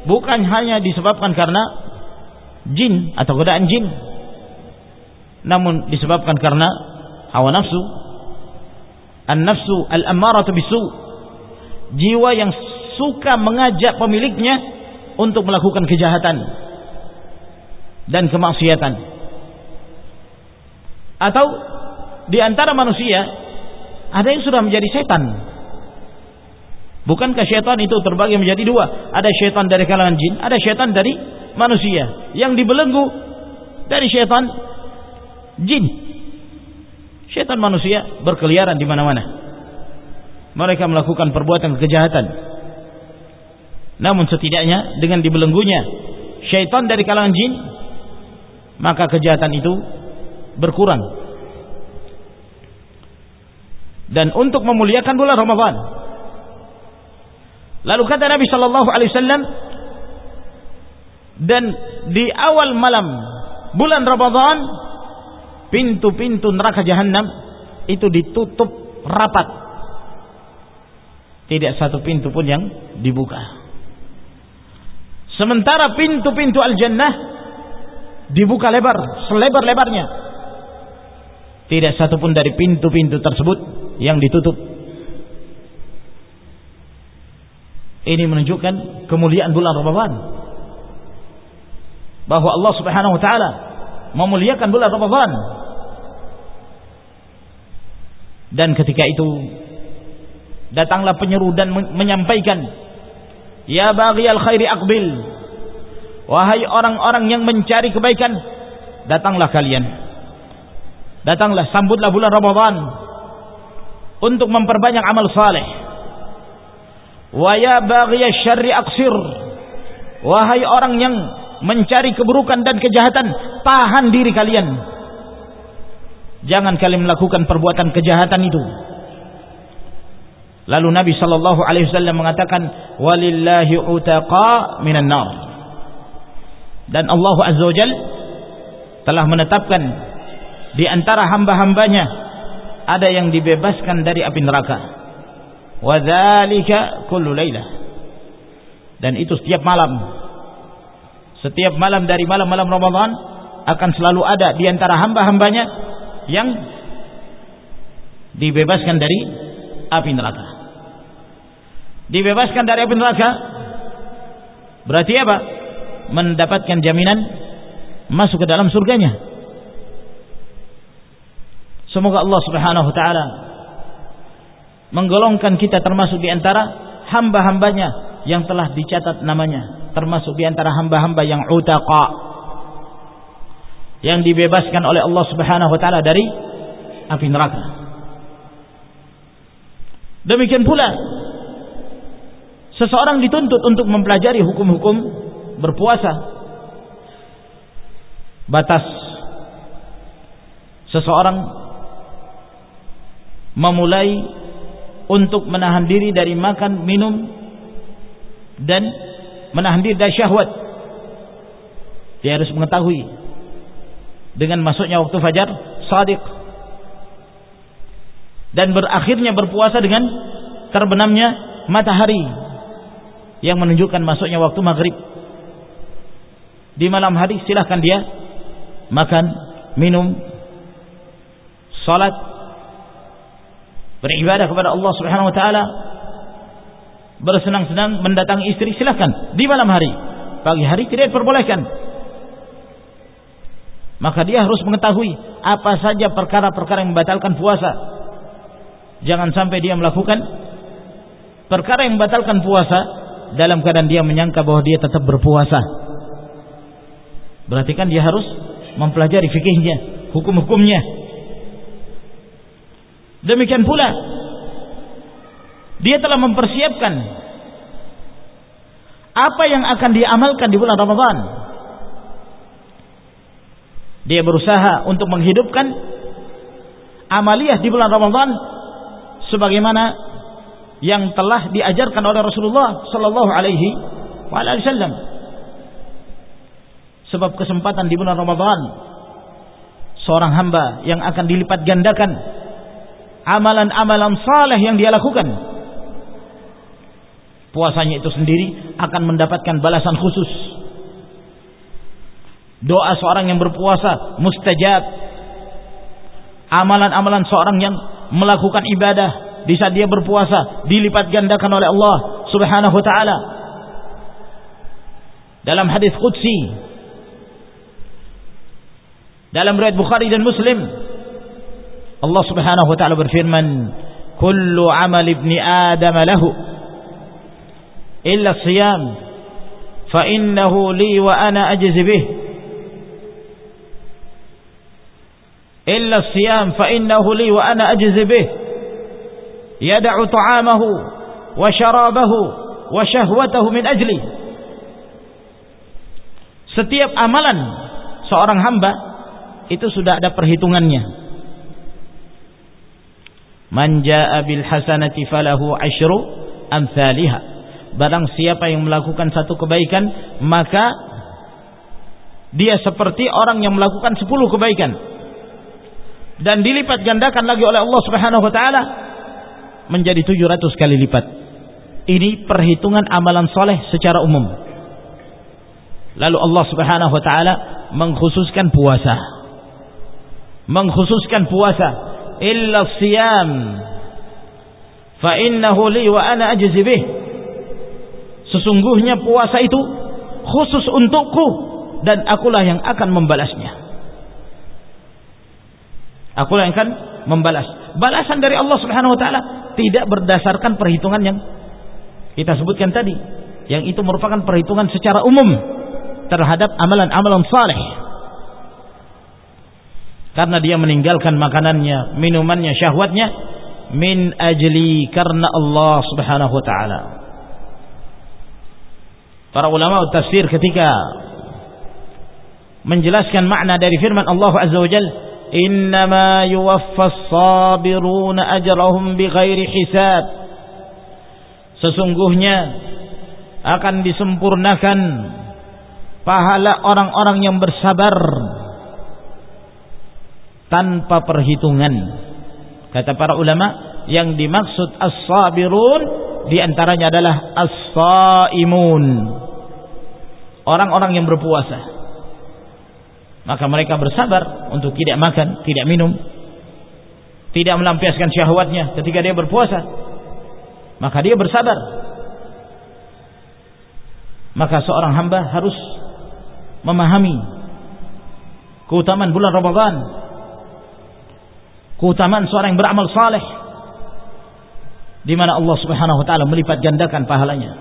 bukan hanya disebabkan karena jin atau godaan jin namun disebabkan karena hawa nafsu An-nafsu al-ammaratu bisu. Jiwa yang suka mengajak pemiliknya untuk melakukan kejahatan dan kemaksiatan. Atau di antara manusia ada yang sudah menjadi setan. Bukankah syaitan itu terbagi menjadi dua? Ada syaitan dari kalangan jin, ada syaitan dari manusia yang dibelenggu dari syaitan jin. Syaitan manusia berkeliaran di mana-mana. Mereka melakukan perbuatan kejahatan. Namun setidaknya dengan dibelenggunya syaitan dari kalangan jin, maka kejahatan itu berkurang. Dan untuk memuliakan bulan Ramadan. Lalu kata Nabi sallallahu alaihi wasallam dan di awal malam bulan Ramadan pintu-pintu neraka jahanam itu ditutup rapat. Tidak satu pintu pun yang dibuka. Sementara pintu-pintu al-jannah dibuka lebar, selebar-lebarnya. Tidak satu pun dari pintu-pintu tersebut yang ditutup. Ini menunjukkan kemuliaan bulan Ramadan. Bahwa Allah Subhanahu wa taala memuliakan bulan Ramadan. Dan ketika itu datanglah penyeru dan menyampaikan, "Ya baghiyal khairi aqbil." Wahai orang-orang yang mencari kebaikan, datanglah kalian. Datanglah sambutlah bulan Ramadan untuk memperbanyak amal saleh. Wa ya baghiyasy syarri. Wahai orang yang mencari keburukan dan kejahatan, tahan diri kalian. Jangan kalian melakukan perbuatan kejahatan itu. Lalu Nabi sallallahu alaihi wasallam mengatakan, "Walillahi utaqa minan nar." Dan Allah Azza Jal telah menetapkan di antara hamba-hambanya ada yang dibebaskan dari api neraka. Wa dzalika kullu lailah. Dan itu setiap malam setiap malam dari malam-malam Ramadan akan selalu ada di antara hamba-hambanya yang dibebaskan dari api neraka. Dibebaskan dari api neraka berarti apa? Mendapatkan jaminan masuk ke dalam surganya. Semoga Allah Subhanahu wa taala menggolongkan kita termasuk di antara hamba-hambanya yang telah dicatat namanya termasuk di antara hamba-hamba yang utaqa yang dibebaskan oleh Allah Subhanahu wa taala dari api neraka. Demikian pula seseorang dituntut untuk mempelajari hukum-hukum berpuasa. Batas seseorang memulai untuk menahan diri dari makan, minum dan menahan diri dari syahwat. Dia harus mengetahui dengan masuknya waktu fajar sadiq dan berakhirnya berpuasa dengan terbenamnya matahari yang menunjukkan masuknya waktu maghrib. Di malam hari silahkan dia makan, minum, salat, beribadah kepada Allah Subhanahu wa taala bersenang-senang mendatangi istri silahkan di malam hari. Pagi hari tidak diperbolehkan. Maka dia harus mengetahui apa saja perkara-perkara yang membatalkan puasa. Jangan sampai dia melakukan perkara yang membatalkan puasa dalam keadaan dia menyangka bahwa dia tetap berpuasa. Berarti kan dia harus mempelajari fikihnya hukum-hukumnya demikian pula dia telah mempersiapkan apa yang akan diamalkan di bulan Ramadan. Dia berusaha untuk menghidupkan amaliyah di bulan Ramadan sebagaimana yang telah diajarkan oleh Rasulullah sallallahu alaihi wasallam. Sebab kesempatan di bulan Ramadan seorang hamba yang akan dilipat gandakan amalan-amalan saleh yang dia lakukan puasanya itu sendiri akan mendapatkan balasan khusus. Doa seorang yang berpuasa mustajab. Amalan-amalan seorang yang melakukan ibadah di saat dia berpuasa dilipat gandakan oleh Allah Subhanahu wa taala. Dalam hadis qudsi dalam riwayat Bukhari dan Muslim Allah Subhanahu wa taala berfirman, "Kullu 'amal ibni Adam lahu illa siyam, fa innahu li wa ana ajzi bih." Illa siyam fa innahu li wa ana ajzi bih. Yad'u ta'amahu wa syarabahu wa min ajli. Setiap amalan seorang hamba itu sudah ada perhitungannya Man jaa bil hasanati falahu asyru amsalihha. Barang siapa yang melakukan satu kebaikan, maka dia seperti orang yang melakukan sepuluh kebaikan. Dan dilipat gandakan lagi oleh Allah Subhanahu wa taala menjadi tujuh ratus kali lipat. Ini perhitungan amalan soleh secara umum. Lalu Allah Subhanahu wa taala mengkhususkan puasa. Mengkhususkan puasa illa siyam. Fa innahu li wa ana sesungguhnya puasa itu khusus untukku dan akulah yang akan membalasnya. Akulah yang akan membalas. Balasan dari Allah Subhanahu wa taala tidak berdasarkan perhitungan yang kita sebutkan tadi yang itu merupakan perhitungan secara umum terhadap amalan-amalan saleh karena dia meninggalkan makanannya, minumannya, syahwatnya min ajli karena Allah Subhanahu wa taala. Para ulama tafsir ketika menjelaskan makna dari firman Allah Azza wa Jalla, "Innama yuwaffas sabiruna hisab." Sesungguhnya akan disempurnakan pahala orang-orang yang bersabar tanpa perhitungan. Kata para ulama, yang dimaksud as-sabirun di antaranya adalah as-saimun. Orang-orang yang berpuasa. Maka mereka bersabar untuk tidak makan, tidak minum, tidak melampiaskan syahwatnya ketika dia berpuasa. Maka dia bersabar. Maka seorang hamba harus memahami keutamaan bulan Ramadan keutamaan seorang yang beramal saleh di mana Allah Subhanahu wa taala melipat gandakan pahalanya.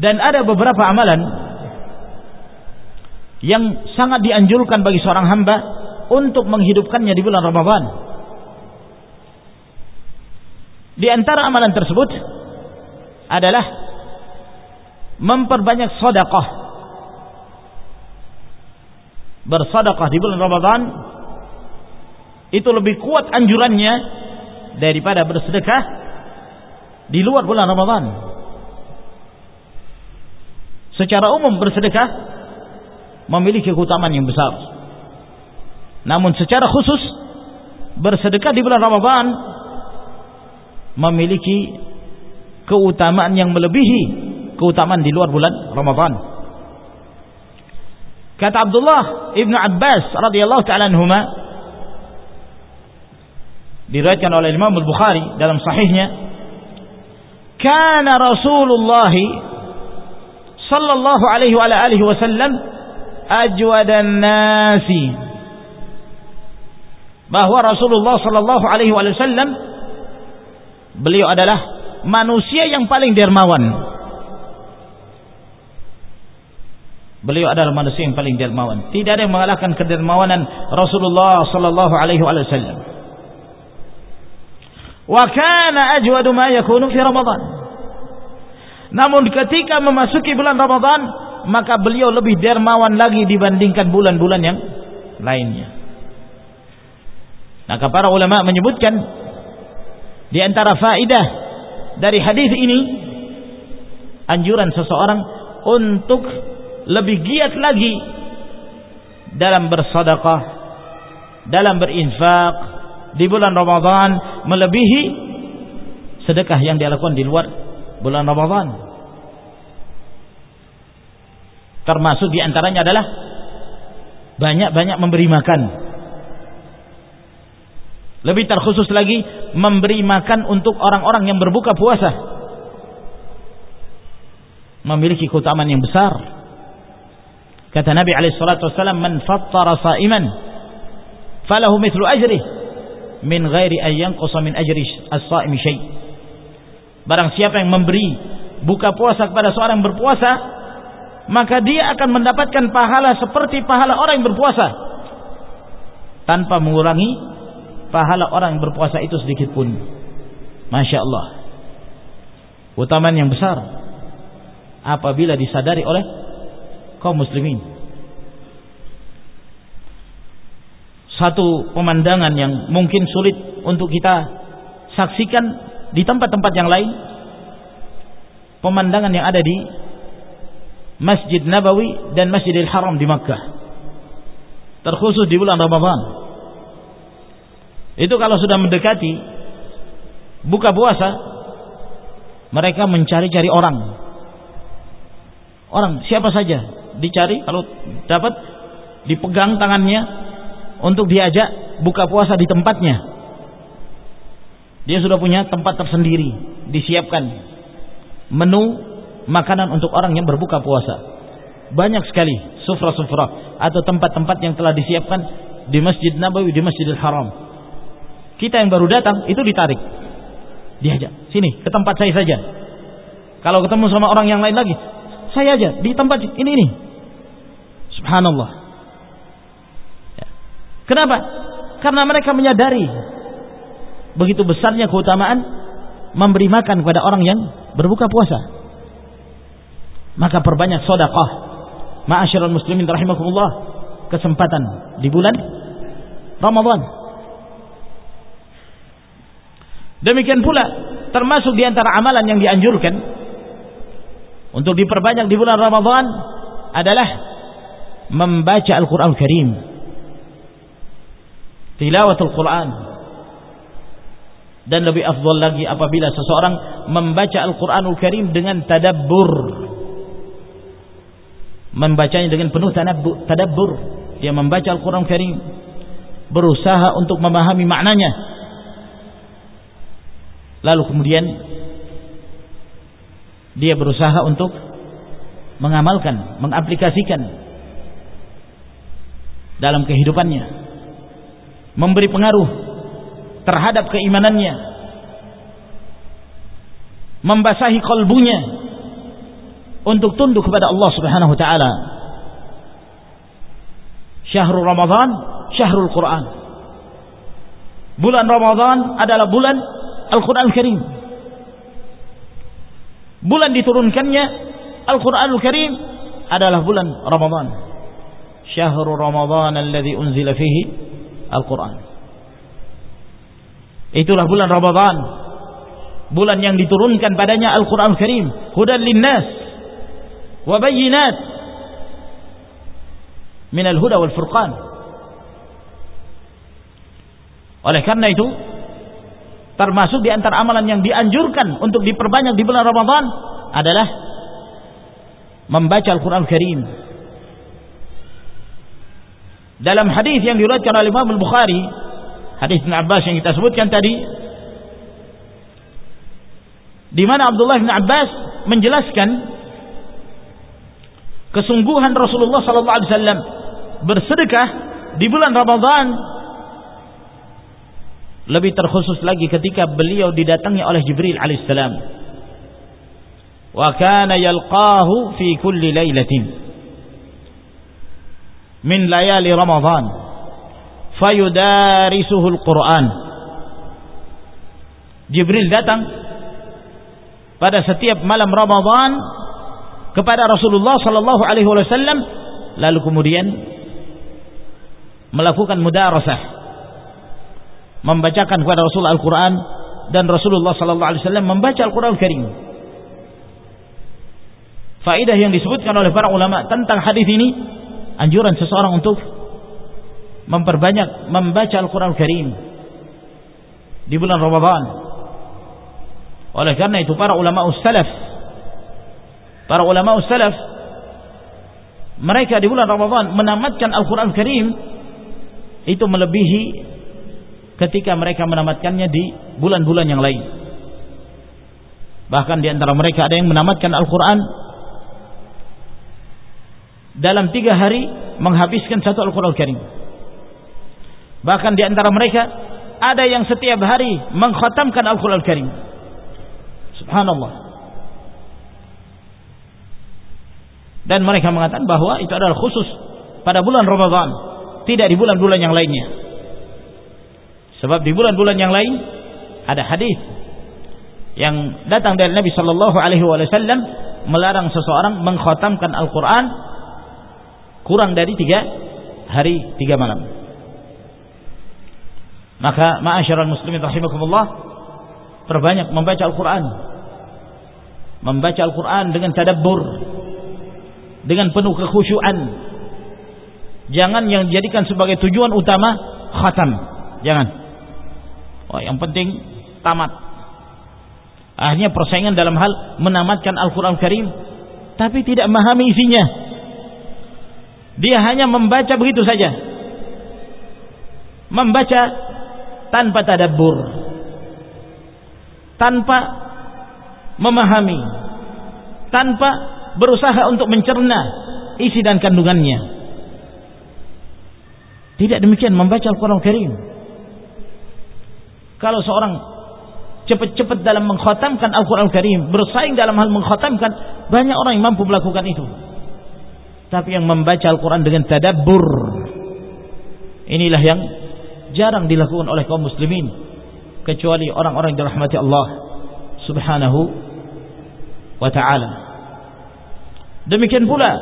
Dan ada beberapa amalan yang sangat dianjurkan bagi seorang hamba untuk menghidupkannya di bulan Ramadan. Di antara amalan tersebut adalah memperbanyak sedekah. Bersedekah di bulan Ramadan itu lebih kuat anjurannya daripada bersedekah di luar bulan Ramadan. Secara umum bersedekah memiliki keutamaan yang besar. Namun secara khusus bersedekah di bulan Ramadan memiliki keutamaan yang melebihi keutamaan di luar bulan Ramadan. Kata Abdullah Ibn Abbas radhiyallahu taala anhuma diriwayatkan oleh Imam Al-Bukhari dalam sahihnya kana Rasulullah sallallahu alaihi wa alihi wasallam ajwadan nasi bahwa Rasulullah sallallahu alaihi wasallam beliau adalah manusia yang paling dermawan Beliau adalah manusia yang paling dermawan. Tidak ada yang mengalahkan kedermawanan Rasulullah sallallahu alaihi wasallam. Wa kana ajwadu ma yakunu fi Ramadan. Namun ketika memasuki bulan Ramadan, maka beliau lebih dermawan lagi dibandingkan bulan-bulan yang lainnya. Maka para ulama menyebutkan di antara faidah dari hadis ini anjuran seseorang untuk lebih giat lagi dalam bersedekah, dalam berinfak, di bulan Ramadan melebihi sedekah yang dia lakukan di luar bulan Ramadan. Termasuk di antaranya adalah banyak-banyak memberi makan. Lebih terkhusus lagi memberi makan untuk orang-orang yang berbuka puasa. Memiliki keutamaan yang besar. Kata Nabi alaihi salatu wasallam, "Man fattara sa'iman falahu mithlu ajri min ghairi an yanqusa min ajri as-shaimi syai. Barang siapa yang memberi buka puasa kepada seorang yang berpuasa maka dia akan mendapatkan pahala seperti pahala orang yang berpuasa. Tanpa mengurangi pahala orang yang berpuasa itu sedikit pun. Masya Allah. Utamaan yang besar apabila disadari oleh kaum muslimin satu pemandangan yang mungkin sulit untuk kita saksikan di tempat-tempat yang lain. Pemandangan yang ada di Masjid Nabawi dan Masjidil Haram di Makkah. Terkhusus di bulan Ramadhan itu kalau sudah mendekati buka puasa mereka mencari-cari orang. Orang siapa saja dicari? Kalau dapat dipegang tangannya untuk diajak buka puasa di tempatnya. Dia sudah punya tempat tersendiri, disiapkan menu makanan untuk orang yang berbuka puasa. Banyak sekali sufra-sufra atau tempat-tempat yang telah disiapkan di Masjid Nabawi, di Masjidil Haram. Kita yang baru datang itu ditarik. Diajak, sini ke tempat saya saja. Kalau ketemu sama orang yang lain lagi, saya aja di tempat ini ini. Subhanallah. Kenapa? Karena mereka menyadari begitu besarnya keutamaan memberi makan kepada orang yang berbuka puasa. Maka perbanyak sedekah. Ma'asyiral muslimin rahimakumullah, kesempatan di bulan Ramadan. Demikian pula termasuk di antara amalan yang dianjurkan untuk diperbanyak di bulan Ramadan adalah membaca Al-Qur'an Karim tilawatul Quran. Dan lebih afdal lagi apabila seseorang membaca Al-Quranul Karim dengan tadabbur. Membacanya dengan penuh tadabbur dia membaca Al-Quran Karim berusaha untuk memahami maknanya. Lalu kemudian dia berusaha untuk mengamalkan mengaplikasikan dalam kehidupannya memberi pengaruh terhadap keimanannya membasahi kalbunya untuk tunduk kepada Allah Subhanahu wa taala. Syahrul Ramadan Syahrul Quran. Bulan Ramadan adalah bulan Al-Quran Al-Karim. Bulan diturunkannya Al-Quran Al-Karim adalah bulan Ramadan. Syahrul Ramadan alladhi unzila fihi Al-Quran. Itulah bulan Ramadhan. Bulan yang diturunkan padanya Al-Quran Karim. Hudan linnas. Wabayinat. Minal huda wal furqan. Oleh karena itu, termasuk di antara amalan yang dianjurkan untuk diperbanyak di bulan Ramadhan adalah membaca Al-Quran Karim dalam hadis yang diriwayatkan oleh Imam Al-Bukhari, hadis Ibn Abbas yang kita sebutkan tadi, di mana Abdullah bin Abbas menjelaskan kesungguhan Rasulullah sallallahu alaihi wasallam bersedekah di bulan Ramadan lebih terkhusus lagi ketika beliau didatangi oleh Jibril alaihissalam. Wa kana yalqahu fi kulli lailatin min layali Ramadan. Fayudarisuhul Quran Jibril datang pada setiap malam Ramadan kepada Rasulullah sallallahu alaihi wasallam lalu kemudian melakukan mudarasah membacakan kepada Rasulullah Al-Qur'an dan Rasulullah sallallahu alaihi wasallam membaca Al-Qur'an Karim. Faidah yang disebutkan oleh para ulama tentang hadis ini anjuran seseorang untuk memperbanyak membaca Al-Quran Karim di bulan Ramadan. Oleh karena itu para ulama ussalaf para ulama ussalaf mereka di bulan Ramadan menamatkan Al-Quran Karim itu melebihi ketika mereka menamatkannya di bulan-bulan yang lain. Bahkan di antara mereka ada yang menamatkan Al-Quran dalam tiga hari menghabiskan satu Al-Quran Karim Bahkan di antara mereka ada yang setiap hari mengkhatamkan Al-Qur'an Karim. Subhanallah. Dan mereka mengatakan bahwa itu adalah khusus pada bulan Ramadan, tidak di bulan-bulan yang lainnya. Sebab di bulan-bulan yang lain ada hadis yang datang dari Nabi Shallallahu Alaihi Wasallam melarang seseorang mengkhatamkan Al-Quran kurang dari tiga hari tiga malam. Maka ma'asyiral muslimin rahimakumullah perbanyak membaca Al-Qur'an. Membaca Al-Qur'an dengan tadabbur, dengan penuh kekhusyuan. Jangan yang dijadikan sebagai tujuan utama khatam. Jangan. Oh, yang penting tamat. Akhirnya persaingan dalam hal menamatkan Al-Qur'an Karim tapi tidak memahami isinya. Dia hanya membaca begitu saja. Membaca tanpa tadabbur. Tanpa memahami. Tanpa berusaha untuk mencerna isi dan kandungannya. Tidak demikian membaca Al-Quran Karim. Kalau seorang cepat-cepat dalam mengkhatamkan Al-Quran Karim bersaing dalam hal mengkhatamkan banyak orang yang mampu melakukan itu tapi yang membaca Al-Quran dengan tadabbur inilah yang jarang dilakukan oleh kaum muslimin kecuali orang-orang yang dirahmati Allah Subhanahu wa taala. Demikian pula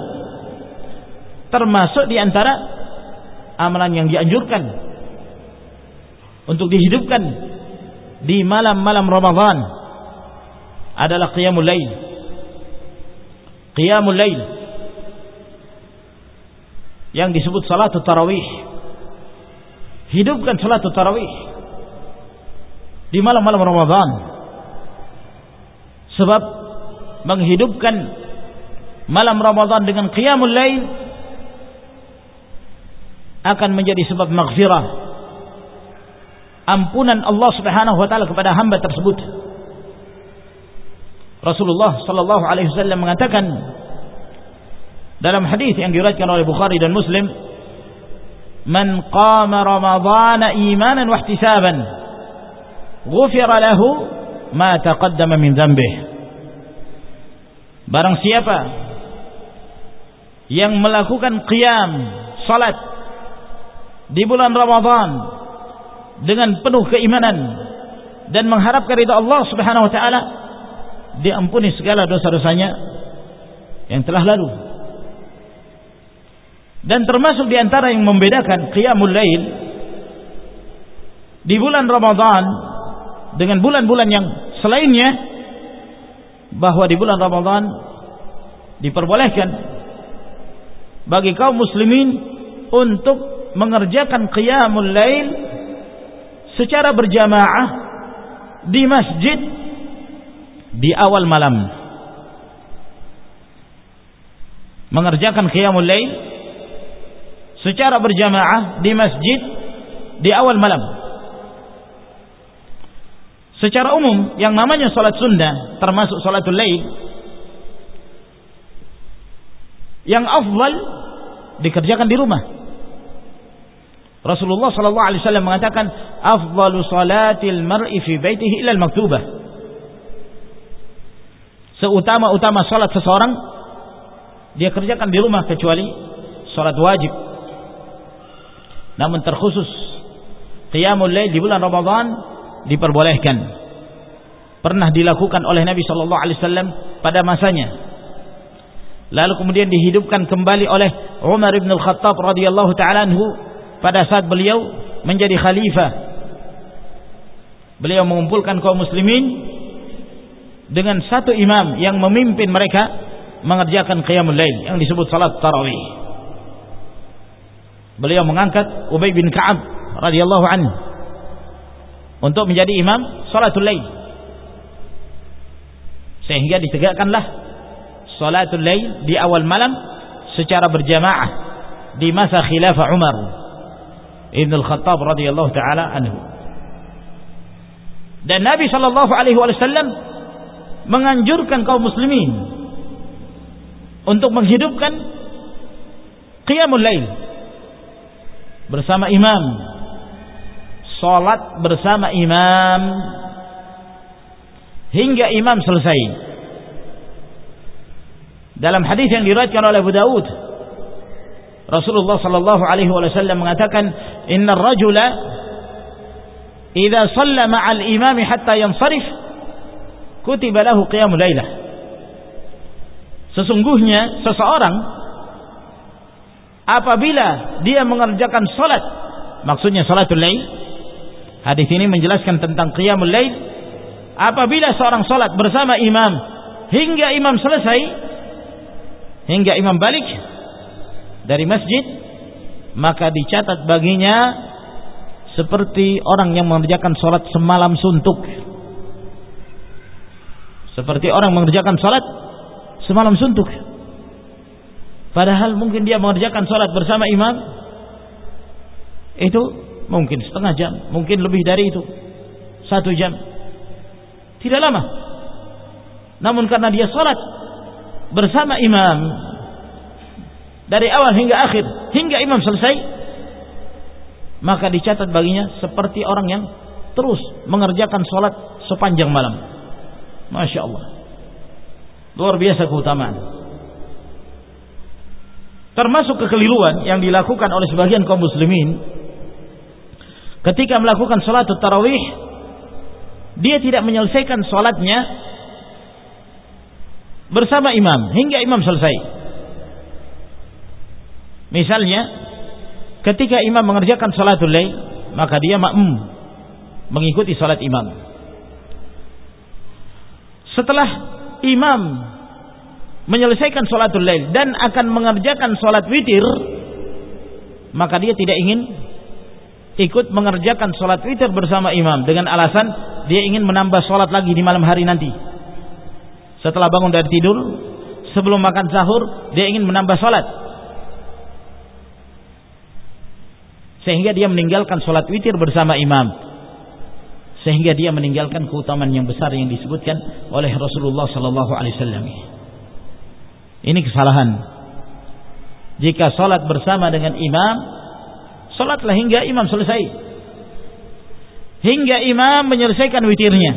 termasuk di antara amalan yang dianjurkan untuk dihidupkan di malam-malam Ramadan adalah qiyamul lail. Qiyamul lail yang disebut salat tarawih. Hidupkan salat tarawih. Di malam-malam Ramadan. Sebab menghidupkan malam Ramadan dengan qiyamul lail akan menjadi sebab maghfirah. Ampunan Allah Subhanahu wa taala kepada hamba tersebut. Rasulullah sallallahu alaihi wasallam mengatakan dalam hadis yang diriwayatkan oleh Bukhari dan Muslim, "Man qama Ramadhana imanan wa ihtisaban, ghufira lahu ma taqaddama min dhanbih." Barang siapa yang melakukan qiyam salat di bulan Ramadhan dengan penuh keimanan dan mengharapkan ridha Allah Subhanahu wa taala, diampuni segala dosa-dosanya yang telah lalu dan termasuk di antara yang membedakan qiyamul lail di bulan Ramadan dengan bulan-bulan yang selainnya bahwa di bulan Ramadan diperbolehkan bagi kaum muslimin untuk mengerjakan qiyamul lail secara berjamaah di masjid di awal malam. Mengerjakan qiyamul lail secara berjamaah di masjid di awal malam. Secara umum yang namanya salat sunnah termasuk salatul lail yang afdal dikerjakan di rumah. Rasulullah sallallahu alaihi wasallam mengatakan afdalu salatil mar'i fi baitihi illa al-maktubah. Seutama-utama salat seseorang dia kerjakan di rumah kecuali salat wajib namun terkhusus qiyamul lail di bulan Ramadan diperbolehkan. Pernah dilakukan oleh Nabi sallallahu alaihi wasallam pada masanya. Lalu kemudian dihidupkan kembali oleh Umar bin Al-Khattab radhiyallahu taala anhu pada saat beliau menjadi khalifah. Beliau mengumpulkan kaum muslimin dengan satu imam yang memimpin mereka mengerjakan qiyamul lail yang disebut salat tarawih beliau mengangkat Ubay bin Ka'ab radhiyallahu anhu untuk menjadi imam salatul lail. Sehingga ditegakkanlah salatul lail di awal malam secara berjamaah di masa khilafah Umar Ibn al-Khattab radhiyallahu taala anhu. Dan Nabi sallallahu alaihi wasallam menganjurkan kaum muslimin untuk menghidupkan qiyamul lail bersama imam salat bersama imam hingga imam selesai. Dalam hadis yang diriwayatkan oleh Abu Daud, Rasulullah sallallahu alaihi wasallam mengatakan, "Innar rajula idza shalla ma'al imami hatta yansarif, kutiba lahu qiyamul lailah." Sesungguhnya seseorang apabila dia mengerjakan salat, maksudnya salatul lail, hadis ini menjelaskan tentang qiyamul lail apabila seorang salat bersama imam hingga imam selesai hingga imam balik dari masjid maka dicatat baginya seperti orang yang mengerjakan salat semalam suntuk. Seperti orang mengerjakan salat semalam suntuk padahal mungkin dia mengerjakan salat bersama imam itu mungkin setengah jam mungkin lebih dari itu satu jam tidak lama. Namun karena dia sholat bersama imam dari awal hingga akhir hingga imam selesai maka dicatat baginya seperti orang yang terus mengerjakan sholat sepanjang malam. Masya Allah. Luar biasa keutamaan. Termasuk kekeliruan yang dilakukan oleh sebagian kaum muslimin ketika melakukan sholat tarawih dia tidak menyelesaikan sholatnya bersama imam hingga imam selesai. Misalnya, ketika imam mengerjakan sholatul lail, maka dia makmum mengikuti sholat imam. Setelah imam menyelesaikan sholatul lail dan akan mengerjakan sholat witir, maka dia tidak ingin ikut mengerjakan sholat witir bersama imam dengan alasan dia ingin menambah sholat lagi di malam hari nanti. Setelah bangun dari tidur, sebelum makan sahur, dia ingin menambah sholat. Sehingga dia meninggalkan sholat witir bersama imam. Sehingga dia meninggalkan keutamaan yang besar yang disebutkan oleh Rasulullah Sallallahu Alaihi Wasallam. Ini kesalahan. Jika sholat bersama dengan imam, Salatlah hingga imam selesai. Hingga imam menyelesaikan witirnya.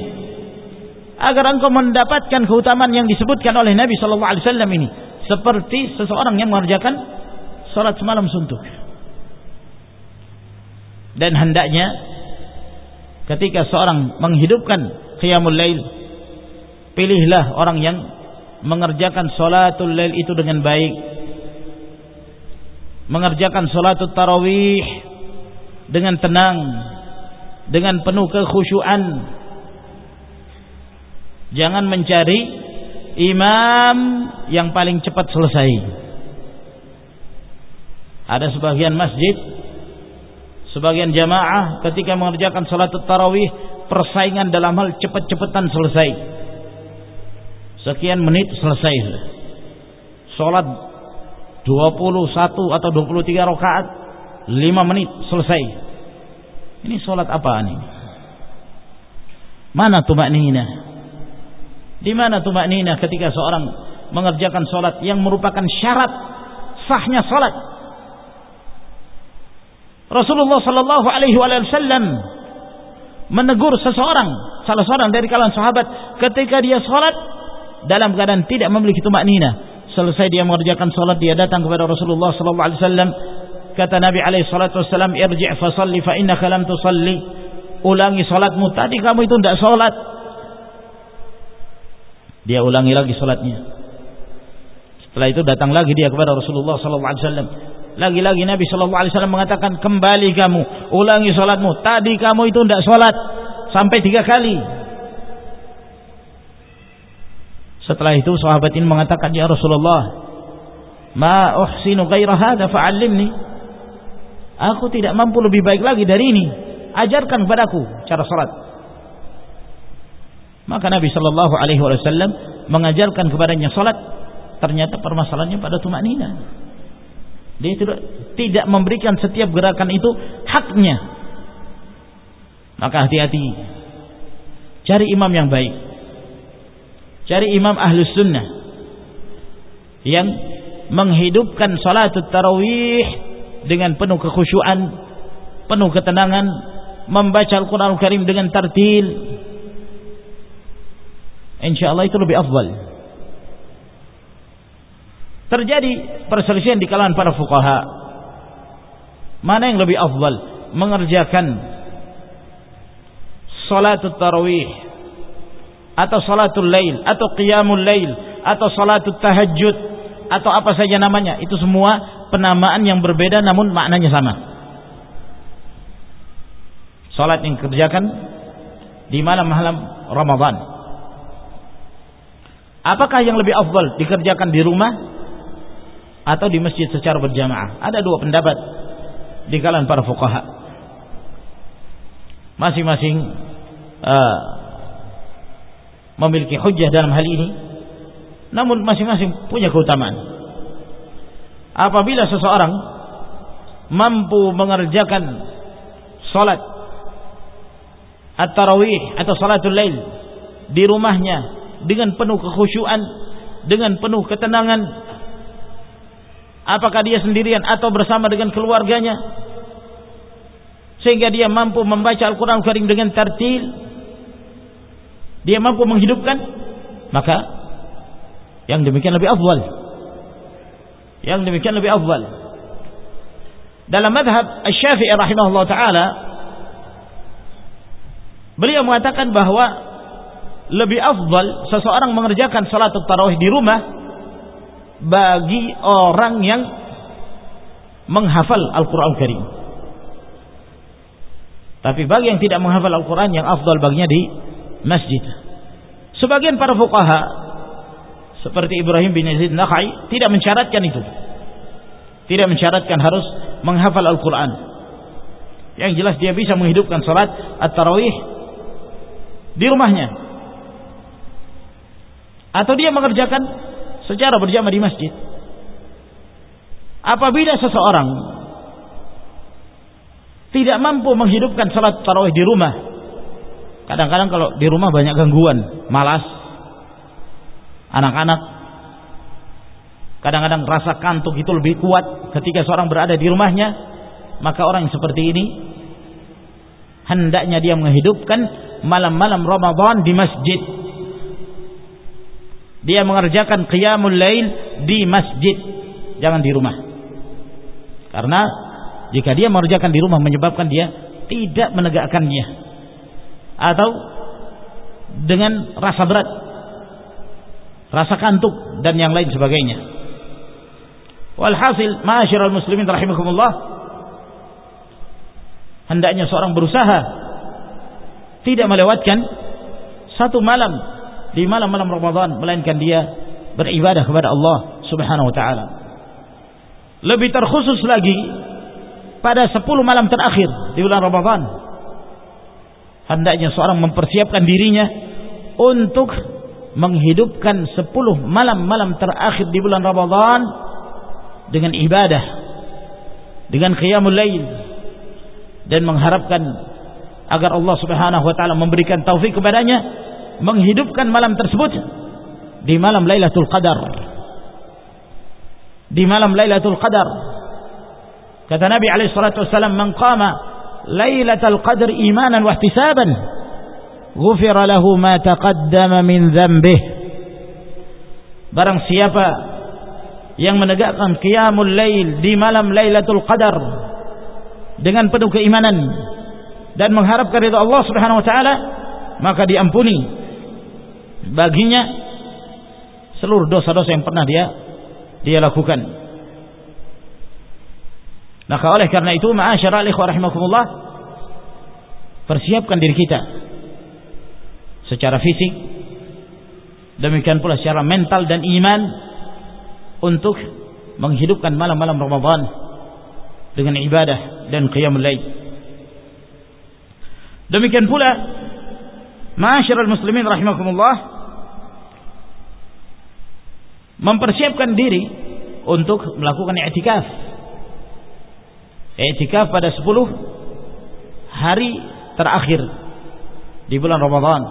Agar engkau mendapatkan keutamaan yang disebutkan oleh Nabi sallallahu alaihi wasallam ini, seperti seseorang yang mengerjakan salat semalam suntuk. Dan hendaknya ketika seorang menghidupkan qiyamul lail, pilihlah orang yang mengerjakan salatul lail itu dengan baik. Mengerjakan salat tarawih dengan tenang dengan penuh kekhusyuan. Jangan mencari imam yang paling cepat selesai. Ada sebagian masjid sebagian jamaah ketika mengerjakan salat tarawih persaingan dalam hal cepat-cepatan selesai sekian menit selesai. Salat 21 atau 23 rakaat 5 menit selesai. Ini sholat apa ini? Mana tumak nina di mana tumak nina ketika seorang mengerjakan sholat yang merupakan syarat sahnya sholat? Rasulullah Sallallahu Alaihi Wasallam menegur seseorang salah seorang dari kalangan sahabat ketika dia sholat dalam keadaan tidak memiliki tumak nina. Selesai dia mengerjakan salat dia datang kepada Rasulullah wasallam. Kata Nabi alaihi salatu wasallam irji' fa salli fa innaka lam tusalli. Ulangi salatmu. Tadi kamu itu tidak salat. Dia ulangi lagi salatnya. Setelah itu datang lagi dia kepada Rasulullah wasallam. Lagi-lagi Nabi sallallahu alaihi wasallam mengatakan kembali kamu. Ulangi salatmu. Tadi kamu itu tidak salat. Sampai tiga kali Setelah itu sahabat ini mengatakan, "Ya Rasulullah, ma uhsinu ghaira hadza fa'allimni." Aku tidak mampu lebih baik lagi dari ini. Ajarkan kepadaku cara salat. Maka Nabi sallallahu alaihi wasallam mengajarkan kepadanya salat. Ternyata permasalahannya pada tumanina. Dia tidak tidak memberikan setiap gerakan itu haknya. Maka hati-hati. Cari imam yang baik Cari imam ahlus sunnah. Yang menghidupkan salat tarawih dengan penuh kekhusyuan, penuh ketenangan, membaca Al-Qur'an Al Karim dengan tartil. Insyaallah itu lebih afdal. Terjadi perselisihan di kalangan para fuqaha. Mana yang lebih afdal? Mengerjakan salatul tarawih atau salatul lail atau qiyamul lail atau salatul tahajud atau apa saja namanya. Itu semua penamaan yang berbeda namun maknanya sama. Salat yang dikerjakan di malam-malam Ramadan. Apakah yang lebih afdal dikerjakan di rumah atau di masjid secara berjamaah? Ada dua pendapat di kalangan para fuqaha. Masing-masing uh, memiliki hujah dalam hal ini namun masing-masing punya keutamaan. Apabila seseorang mampu mengerjakan salat at-tarawih atau salatul lail di rumahnya dengan penuh kekhusyuan, dengan penuh ketenangan, apakah dia sendirian atau bersama dengan keluarganya, sehingga dia mampu membaca Al-Quran Karim dengan tertil, dia mampu menghidupkan, maka yang demikian lebih afdal. Yang demikian lebih afdal. Dalam madhab Asy-Syafi'i rahimahullah taala beliau mengatakan bahwa lebih afdal seseorang mengerjakan salat tarawih di rumah bagi orang yang menghafal Al-Qur'an Karim. Tapi bagi yang tidak menghafal Al-Quran yang afdal baginya di masjid. Sebagian para fuqaha seperti Ibrahim bin Yazid Nakhai tidak mensyaratkan itu. Tidak mensyaratkan harus menghafal Al-Qur'an. Yang jelas dia bisa menghidupkan salat at-tarawih di rumahnya. Atau dia mengerjakan secara berjamaah di masjid. Apabila seseorang tidak mampu menghidupkan salat tarawih di rumah, kadang-kadang kalau di rumah banyak gangguan, malas, anak-anak kadang-kadang rasa kantuk itu lebih kuat ketika seorang berada di rumahnya maka orang yang seperti ini hendaknya dia menghidupkan malam-malam Ramadan di masjid. Dia mengerjakan qiyamul lail di masjid jangan di rumah. Karena jika dia mengerjakan di rumah menyebabkan dia tidak menegakkannya atau dengan rasa berat rasa kantuk dan yang lain sebagainya. Walhasil, ma'asyiral muslimin rahimakumullah, hendaknya seorang berusaha tidak melewatkan satu malam di malam-malam Ramadan melainkan dia beribadah kepada Allah Subhanahu wa taala. Lebih terkhusus lagi pada 10 malam terakhir di bulan Ramadan. Hendaknya seorang mempersiapkan dirinya untuk menghidupkan sepuluh malam-malam terakhir di bulan Ramadhan dengan ibadah dengan qiyamul lail dan mengharapkan agar Allah Subhanahu wa taala memberikan taufik kepadanya menghidupkan malam tersebut di malam Lailatul Qadar. Di malam Lailatul Qadar. Kata Nabi alaihi salatu wasallam man qama Lailatul Qadr imanan wa ihtisaban ghufira lahu ma taqaddama min dhanbih Barang siapa yang menegakkan qiyamul lail di malam Lailatul Qadar dengan penuh keimanan dan mengharapkan ridha Allah Subhanahu wa taala maka diampuni baginya seluruh dosa-dosa yang pernah dia dia lakukan maka oleh karena itu ma'asyara ikhwah rahimakumullah persiapkan diri kita secara fisik demikian pula secara mental dan iman untuk menghidupkan malam-malam Ramadan dengan ibadah dan qiyamul lail. Demikian pula ma'asyiral muslimin rahimakumullah mempersiapkan diri untuk melakukan i'tikaf i'tikaf pada 10 hari terakhir di bulan Ramadan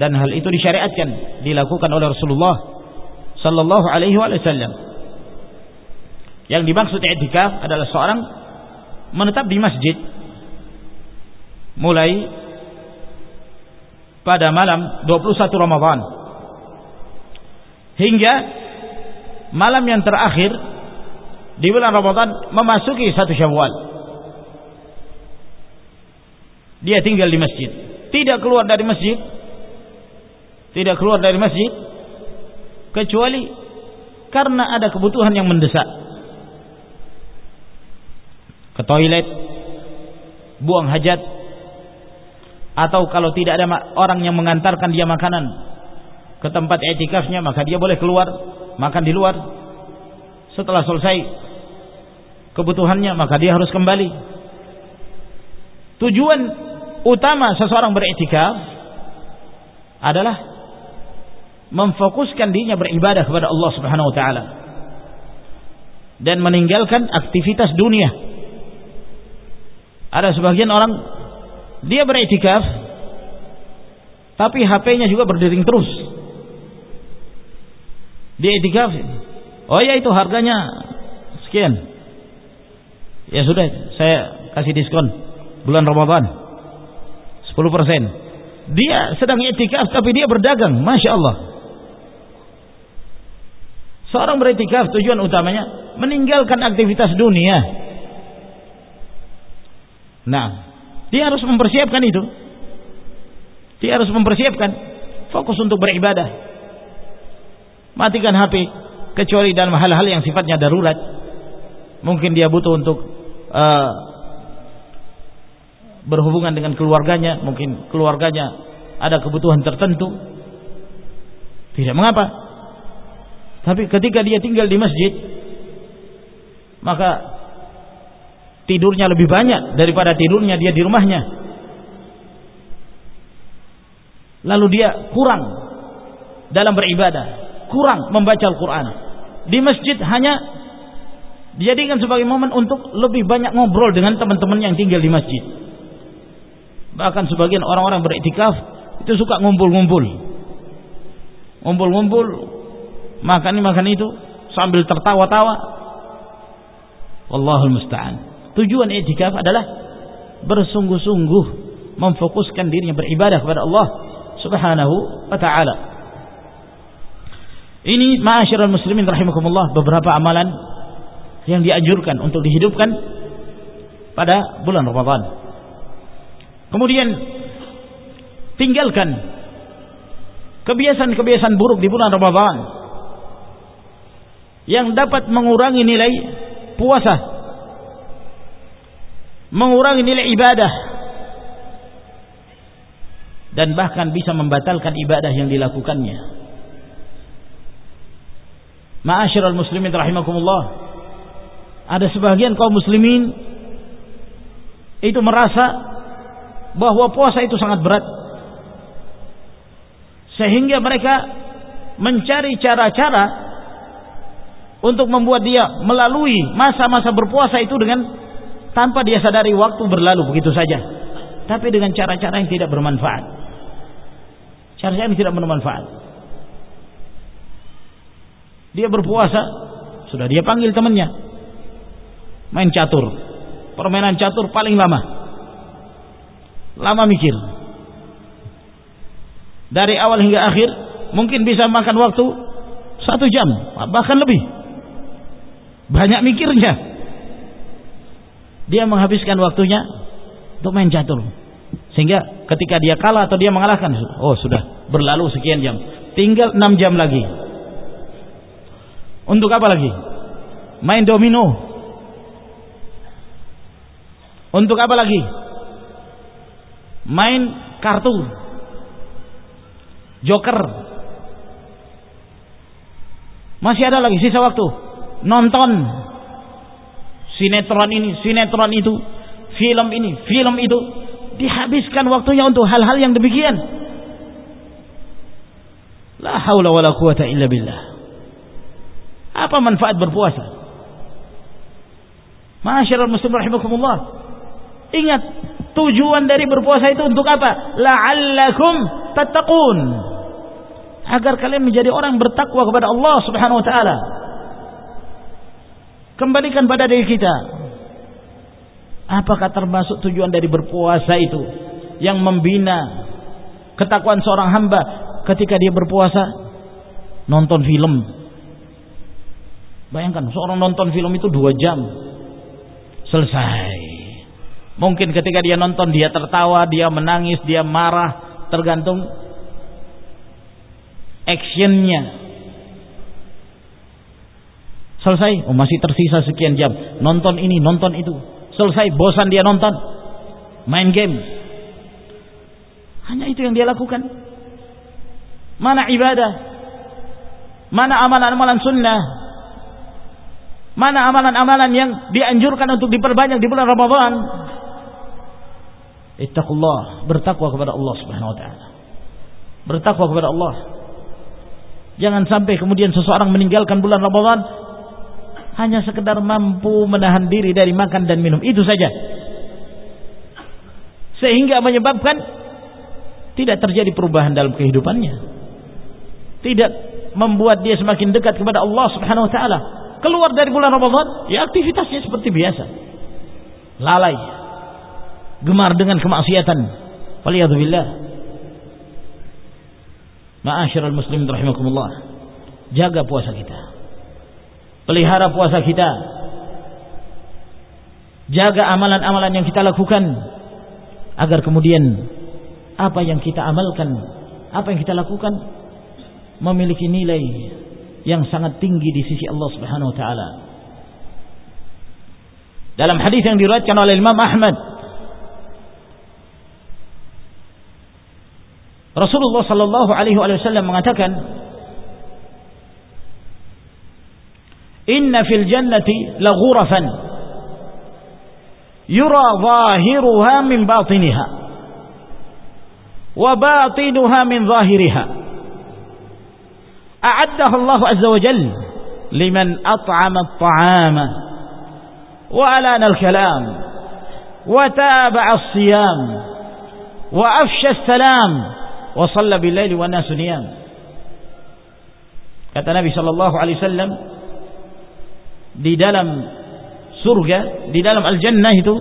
dan hal itu disyariatkan dilakukan oleh Rasulullah sallallahu alaihi wasallam. Yang dimaksud i'tikaf adalah seorang menetap di masjid mulai pada malam 21 Ramadan hingga malam yang terakhir di bulan Ramadan memasuki satu Syawal. Dia tinggal di masjid, tidak keluar dari masjid, tidak keluar dari masjid kecuali karena ada kebutuhan yang mendesak. Ke toilet, buang hajat, atau kalau tidak ada orang yang mengantarkan dia makanan ke tempat etikafnya maka dia boleh keluar makan di luar setelah selesai kebutuhannya maka dia harus kembali tujuan utama seseorang beriktikaf adalah memfokuskan dirinya beribadah kepada Allah Subhanahu wa taala dan meninggalkan aktivitas dunia. Ada sebagian orang dia beriktikaf tapi HP-nya juga berdering terus. Dia iktikaf. Oh ya itu harganya sekian. Ya sudah, saya kasih diskon bulan Ramadan 10%. Dia sedang iktikaf tapi dia berdagang, Masya Allah. Seorang beriktikaf tujuan utamanya meninggalkan aktivitas dunia. Nah, dia harus mempersiapkan itu. Dia harus mempersiapkan fokus untuk beribadah. Matikan HP kecuali dalam hal-hal yang sifatnya darurat. Mungkin dia butuh untuk uh, berhubungan dengan keluarganya, mungkin keluarganya ada kebutuhan tertentu. Tidak mengapa. Tapi ketika dia tinggal di masjid, maka tidurnya lebih banyak daripada tidurnya dia di rumahnya. Lalu dia kurang dalam beribadah, kurang membaca Al-Quran. Di masjid hanya dijadikan sebagai momen untuk lebih banyak ngobrol dengan teman-teman yang tinggal di masjid. Bahkan sebagian orang-orang beriktikaf itu suka ngumpul-ngumpul. Ngumpul-ngumpul makan ini makan itu sambil tertawa-tawa wallahul musta'an tujuan i'tikaf adalah bersungguh-sungguh memfokuskan dirinya beribadah kepada Allah Subhanahu wa taala ini ma'asyiral muslimin rahimakumullah beberapa amalan yang dianjurkan untuk dihidupkan pada bulan Ramadan. Kemudian tinggalkan kebiasaan-kebiasaan buruk di bulan Ramadan yang dapat mengurangi nilai puasa mengurangi nilai ibadah dan bahkan bisa membatalkan ibadah yang dilakukannya. Ma'asyiral muslimin rahimakumullah ada sebagian kaum muslimin itu merasa bahwa puasa itu sangat berat. Sehingga mereka mencari cara-cara untuk membuat dia melalui masa-masa berpuasa itu dengan tanpa dia sadari waktu berlalu begitu saja. Tapi dengan cara-cara yang tidak bermanfaat. Cara yang tidak bermanfaat. Dia berpuasa sudah dia panggil temannya main catur permainan catur paling lama lama mikir dari awal hingga akhir mungkin bisa makan waktu satu jam bahkan lebih banyak mikirnya. Dia menghabiskan waktunya untuk main catur. Sehingga ketika dia kalah atau dia mengalahkan, oh sudah berlalu sekian jam. Tinggal 6 jam lagi. Untuk apa lagi? Main domino. Untuk apa lagi? Main kartu. Joker. Masih ada lagi sisa waktu nonton sinetron ini, sinetron itu, film ini, film itu, dihabiskan waktunya untuk hal-hal yang demikian. La haula wala quwata illa billah. Apa manfaat berpuasa? Masyaallah muslim rahimakumullah. Ingat, tujuan dari berpuasa itu untuk apa? La'allakum tattaqun. Agar kalian menjadi orang bertakwa kepada Allah Subhanahu wa taala. Kembalikan pada diri kita. Apakah termasuk tujuan dari berpuasa itu yang membina ketakwaan seorang hamba ketika dia berpuasa nonton film bayangkan seorang nonton film itu dua jam selesai mungkin ketika dia nonton dia tertawa dia menangis dia marah tergantung actionnya selesai oh masih tersisa sekian jam nonton ini nonton itu selesai bosan dia nonton main game hanya itu yang dia lakukan. Mana ibadah? Mana amalan-amalan sunnah? Mana amalan-amalan yang dianjurkan untuk diperbanyak di bulan Ramadan? Ittaqullah, bertakwa kepada Allah Subhanahu wa taala. Bertakwa kepada Allah. Jangan sampai kemudian seseorang meninggalkan bulan Ramadan hanya sekedar mampu menahan diri dari makan dan minum. Itu saja. Sehingga menyebabkan tidak terjadi perubahan dalam kehidupannya. Tidak membuat dia semakin dekat kepada Allah Subhanahu wa taala. Keluar dari bulan Ramadan, ya aktivitasnya seperti biasa. Lalai. Gemar dengan kemaksiatan. Waliyadzubillah. Ma'asyiral muslimin rahimakumullah. Jaga puasa kita. Pelihara puasa kita. Jaga amalan-amalan yang kita lakukan agar kemudian apa yang kita amalkan, apa yang kita lakukan memiliki nilai yang sangat tinggi di sisi Allah Subhanahu wa taala. Dalam hadis yang diriwayatkan oleh Imam Ahmad Rasulullah sallallahu alaihi wasallam mengatakan Inna fil jannati laghurafan yura zahiruha min batiniha وباطنها من ظاهرها أعدها الله عز وجل لمن أطعم الطعام وألان الكلام وتابع الصيام wa shalla billaili wa kata Nabi sallallahu alaihi wasallam di dalam surga di dalam al-jannah itu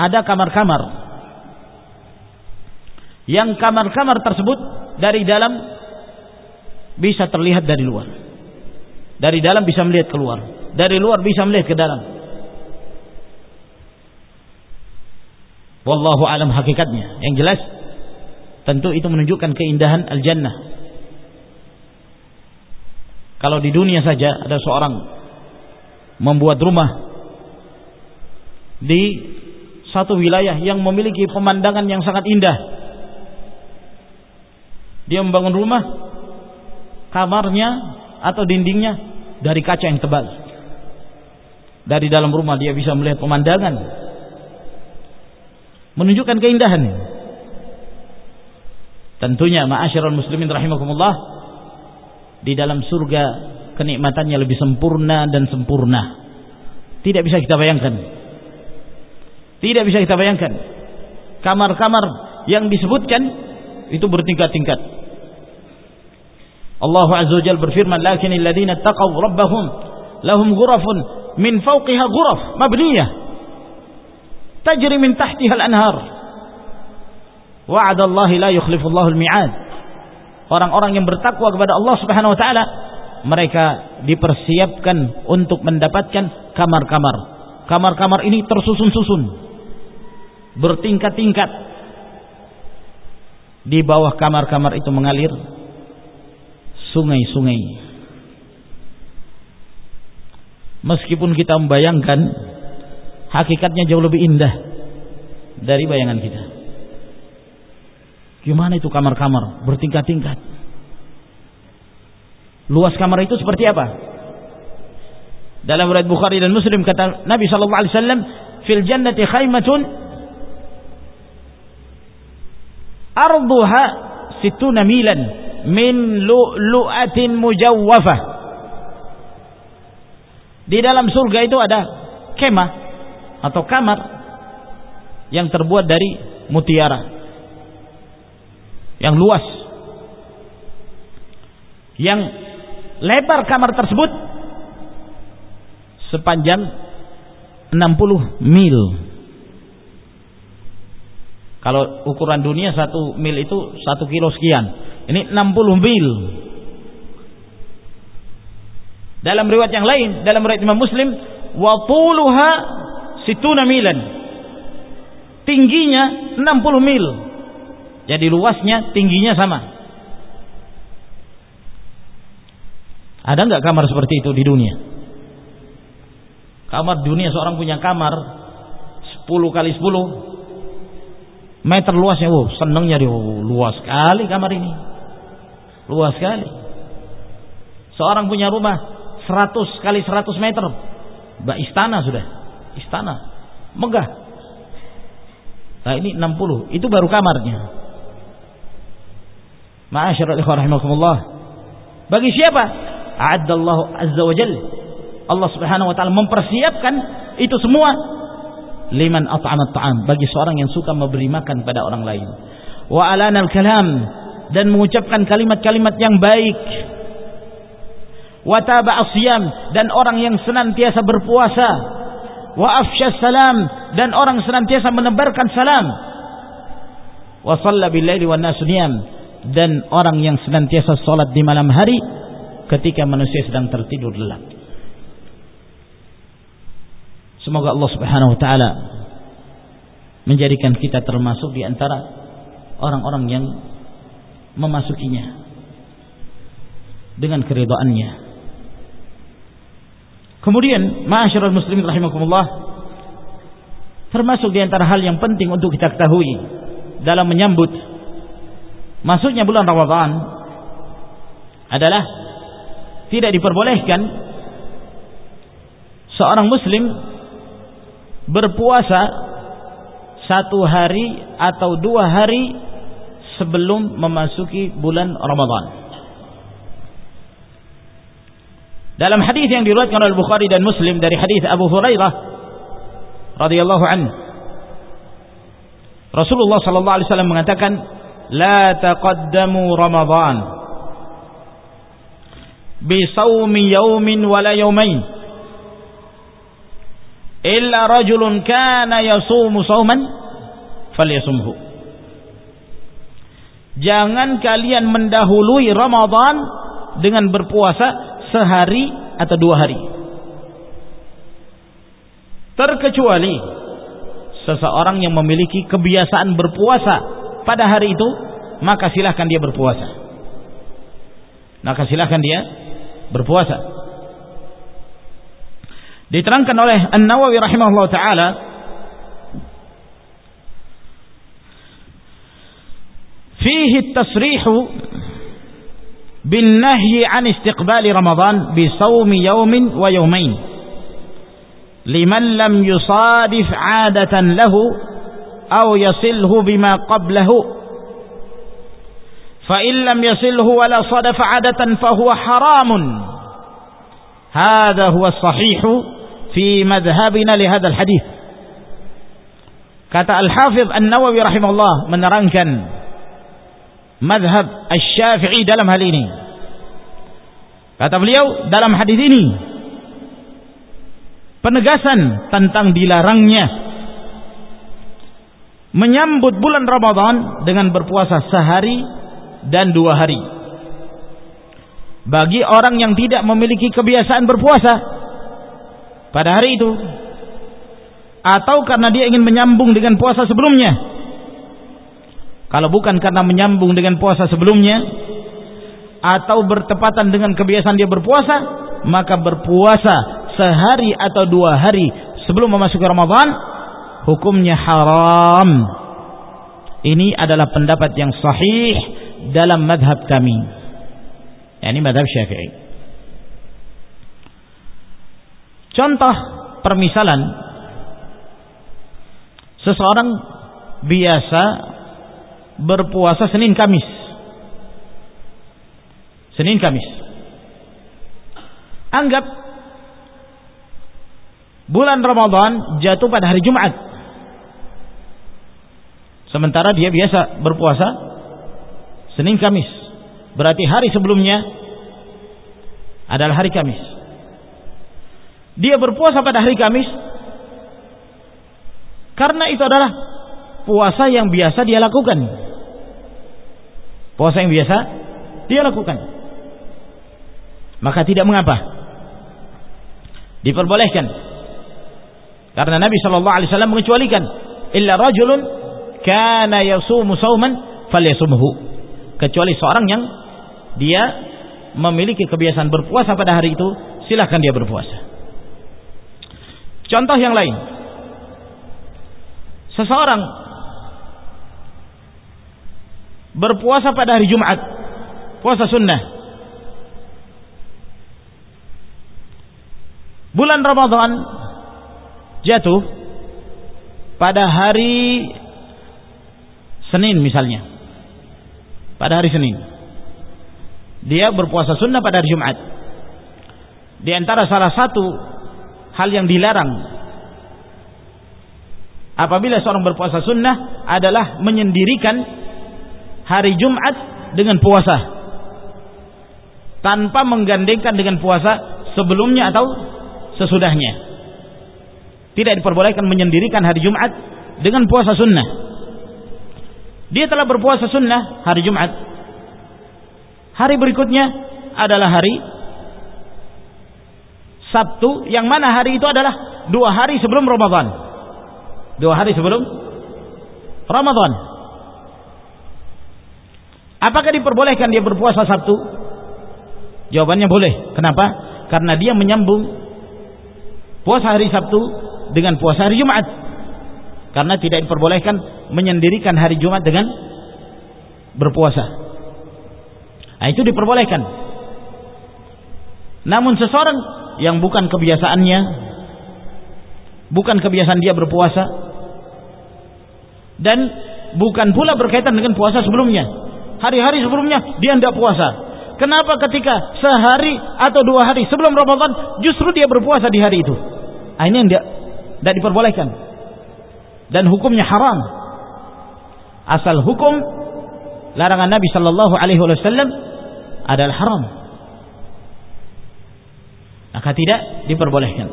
ada kamar-kamar. Yang kamar-kamar tersebut dari dalam bisa terlihat dari luar. Dari dalam bisa melihat keluar. Dari luar bisa melihat ke dalam. Wallahu alam hakikatnya. Yang jelas tentu itu menunjukkan keindahan al-jannah. Kalau di dunia saja ada seorang membuat rumah di satu wilayah yang memiliki pemandangan yang sangat indah dia membangun rumah, kamarnya atau dindingnya dari kaca yang tebal. Dari dalam rumah dia bisa melihat pemandangan. Menunjukkan keindahan. Tentunya ma'asyiral muslimin rahimakumullah di dalam surga kenikmatannya lebih sempurna dan sempurna. Tidak bisa kita bayangkan. Tidak bisa kita bayangkan. Kamar-kamar yang disebutkan itu bertingkat-tingkat. Allah Azza wa Jalla berfirman, "Lakin alladziina taqaw rabbahum lahum ghurafun min fawqiha ghuraf mabniyah tajri min tahtiha al-anhar." Wa'ada Allah la yukhlifu Allah al-mi'ad. Orang-orang yang bertakwa kepada Allah Subhanahu wa taala, mereka dipersiapkan untuk mendapatkan kamar-kamar. Kamar-kamar ini tersusun-susun. Bertingkat-tingkat. Di bawah kamar-kamar itu mengalir sungai-sungai. Meskipun kita membayangkan hakikatnya jauh lebih indah dari bayangan kita. Gimana itu kamar-kamar bertingkat-tingkat? Luas kamar itu seperti apa? Dalam riwayat Bukhari dan Muslim kata Nabi sallallahu alaihi wasallam, "Fil jannati khaymatun arduha situna milan min lu'lu'atin mujawwafah. Di dalam surga itu ada kemah atau kamar yang terbuat dari mutiara yang luas. Yang lebar kamar tersebut sepanjang 60 mil. Kalau ukuran dunia satu mil itu satu kilo sekian. Ini 60 mil. Dalam riwayat yang lain, dalam riwayat Imam Muslim, wa tuluha situna milan. Tingginya 60 mil. Jadi luasnya, tingginya sama. Ada nggak kamar seperti itu di dunia? Kamar dunia seorang punya kamar 10 kali 10 meter luasnya wow senengnya dia oh, luas sekali kamar ini. Luas sekali. Seorang punya rumah 100 kali 100 meter. Mbak istana sudah istana. Megah. Nah ini 60 itu baru kamarnya ma'asyiral ikhwan rahimakumullah. Bagi siapa? A'addallahu azza wa jalla. Allah Subhanahu wa taala mempersiapkan itu semua liman at'amat ta'am. Bagi seorang yang suka memberi makan pada orang lain. Wa alanal kalam. Dan mengucapkan kalimat-kalimat yang baik. Wa taba asyam dan orang yang senantiasa berpuasa. Wa afsha salam. Dan orang senantiasa menebarkan salam. Wa shalla bil laili wan nasu dan orang yang senantiasa salat di malam hari ketika manusia sedang tertidur lelap Semoga Allah Subhanahu wa taala menjadikan kita termasuk di antara orang-orang yang memasukinya dengan keridhaannya. Kemudian, ma'asyiral muslimin rahimakumullah, termasuk di antara hal yang penting untuk kita ketahui dalam menyambut masuknya bulan Ramadan adalah tidak diperbolehkan seorang muslim berpuasa satu hari atau dua hari sebelum memasuki bulan Ramadan. Dalam hadis yang diriwayatkan oleh Bukhari dan Muslim dari hadis Abu Hurairah radhiyallahu an Rasulullah sallallahu alaihi wasallam mengatakan la taqaddamu Ramadan bi saumi yaumin wala yaumain illa rajulun kana yasumu falyasumhu jangan kalian mendahului Ramadan dengan berpuasa sehari atau dua hari. Terkecuali seseorang yang memiliki kebiasaan berpuasa pada hari itu maka silahkan dia berpuasa. Maka silahkan dia berpuasa. Diterangkan oleh An-Nawawi rahimahullah ta'ala fihi tasrihu bin an istiqbali Ramadan bi saumi yaumin wa yaumain liman lam yusadif 'adatan أو يصله بما قبله فإن لم يصله ولا صادف عادة فهو حرام هذا هو الصحيح madhabina li hadzal hadis. Kata Al-Hafidh An-Nawawi rahimahullah menerangkan madhab Asy-Syafi'i dalam hal ini. Kata beliau dalam hadis ini penegasan tentang dilarangnya menyambut bulan Ramadan dengan berpuasa sehari dan dua hari. Bagi orang yang tidak memiliki kebiasaan berpuasa pada hari itu atau karena dia ingin menyambung dengan puasa sebelumnya kalau bukan karena menyambung dengan puasa sebelumnya atau bertepatan dengan kebiasaan dia berpuasa maka berpuasa sehari atau dua hari sebelum memasuki Ramadan hukumnya haram ini adalah pendapat yang sahih dalam madhab kami ini madhab syafi'i Contoh permisalan seseorang biasa berpuasa Senin Kamis. Senin Kamis. Anggap bulan Ramadan jatuh pada hari Jumat. Sementara dia biasa berpuasa Senin Kamis. Berarti hari sebelumnya adalah hari Kamis dia berpuasa pada hari Kamis karena itu adalah puasa yang biasa dia lakukan. Puasa yang biasa dia lakukan. Maka tidak mengapa. Diperbolehkan. Karena Nabi Shallallahu alaihi wasallam mengecualikan illa rajulun kana yasumu sauman falyasumhu. Kecuali seorang yang dia memiliki kebiasaan berpuasa pada hari itu, silahkan dia berpuasa. Contoh yang lain. Seseorang berpuasa pada hari Jumat, puasa sunnah. Bulan Ramadan jatuh pada hari Senin misalnya. Pada hari Senin. Dia berpuasa sunnah pada hari Jumat. Di antara salah satu hal yang dilarang apabila seorang berpuasa sunnah adalah menyendirikan hari Jumat dengan puasa tanpa menggandengkan dengan puasa sebelumnya atau sesudahnya tidak diperbolehkan menyendirikan hari Jumat dengan puasa sunnah dia telah berpuasa sunnah hari Jumat hari berikutnya adalah hari Sabtu yang mana hari itu adalah dua hari sebelum Ramadan. Dua hari sebelum Ramadan. Apakah diperbolehkan dia berpuasa Sabtu? Jawabannya boleh. Kenapa? Karena dia menyambung puasa hari Sabtu dengan puasa hari Jumat. Karena tidak diperbolehkan menyendirikan hari Jumat dengan berpuasa. Nah, itu diperbolehkan. Namun seseorang yang bukan kebiasaannya bukan kebiasaan dia berpuasa dan bukan pula berkaitan dengan puasa sebelumnya hari-hari sebelumnya dia tidak puasa kenapa ketika sehari atau dua hari sebelum Ramadan justru dia berpuasa di hari itu nah, ini yang tidak, diperbolehkan dan hukumnya haram asal hukum larangan Nabi Shallallahu Alaihi Wasallam adalah haram maka tidak diperbolehkan.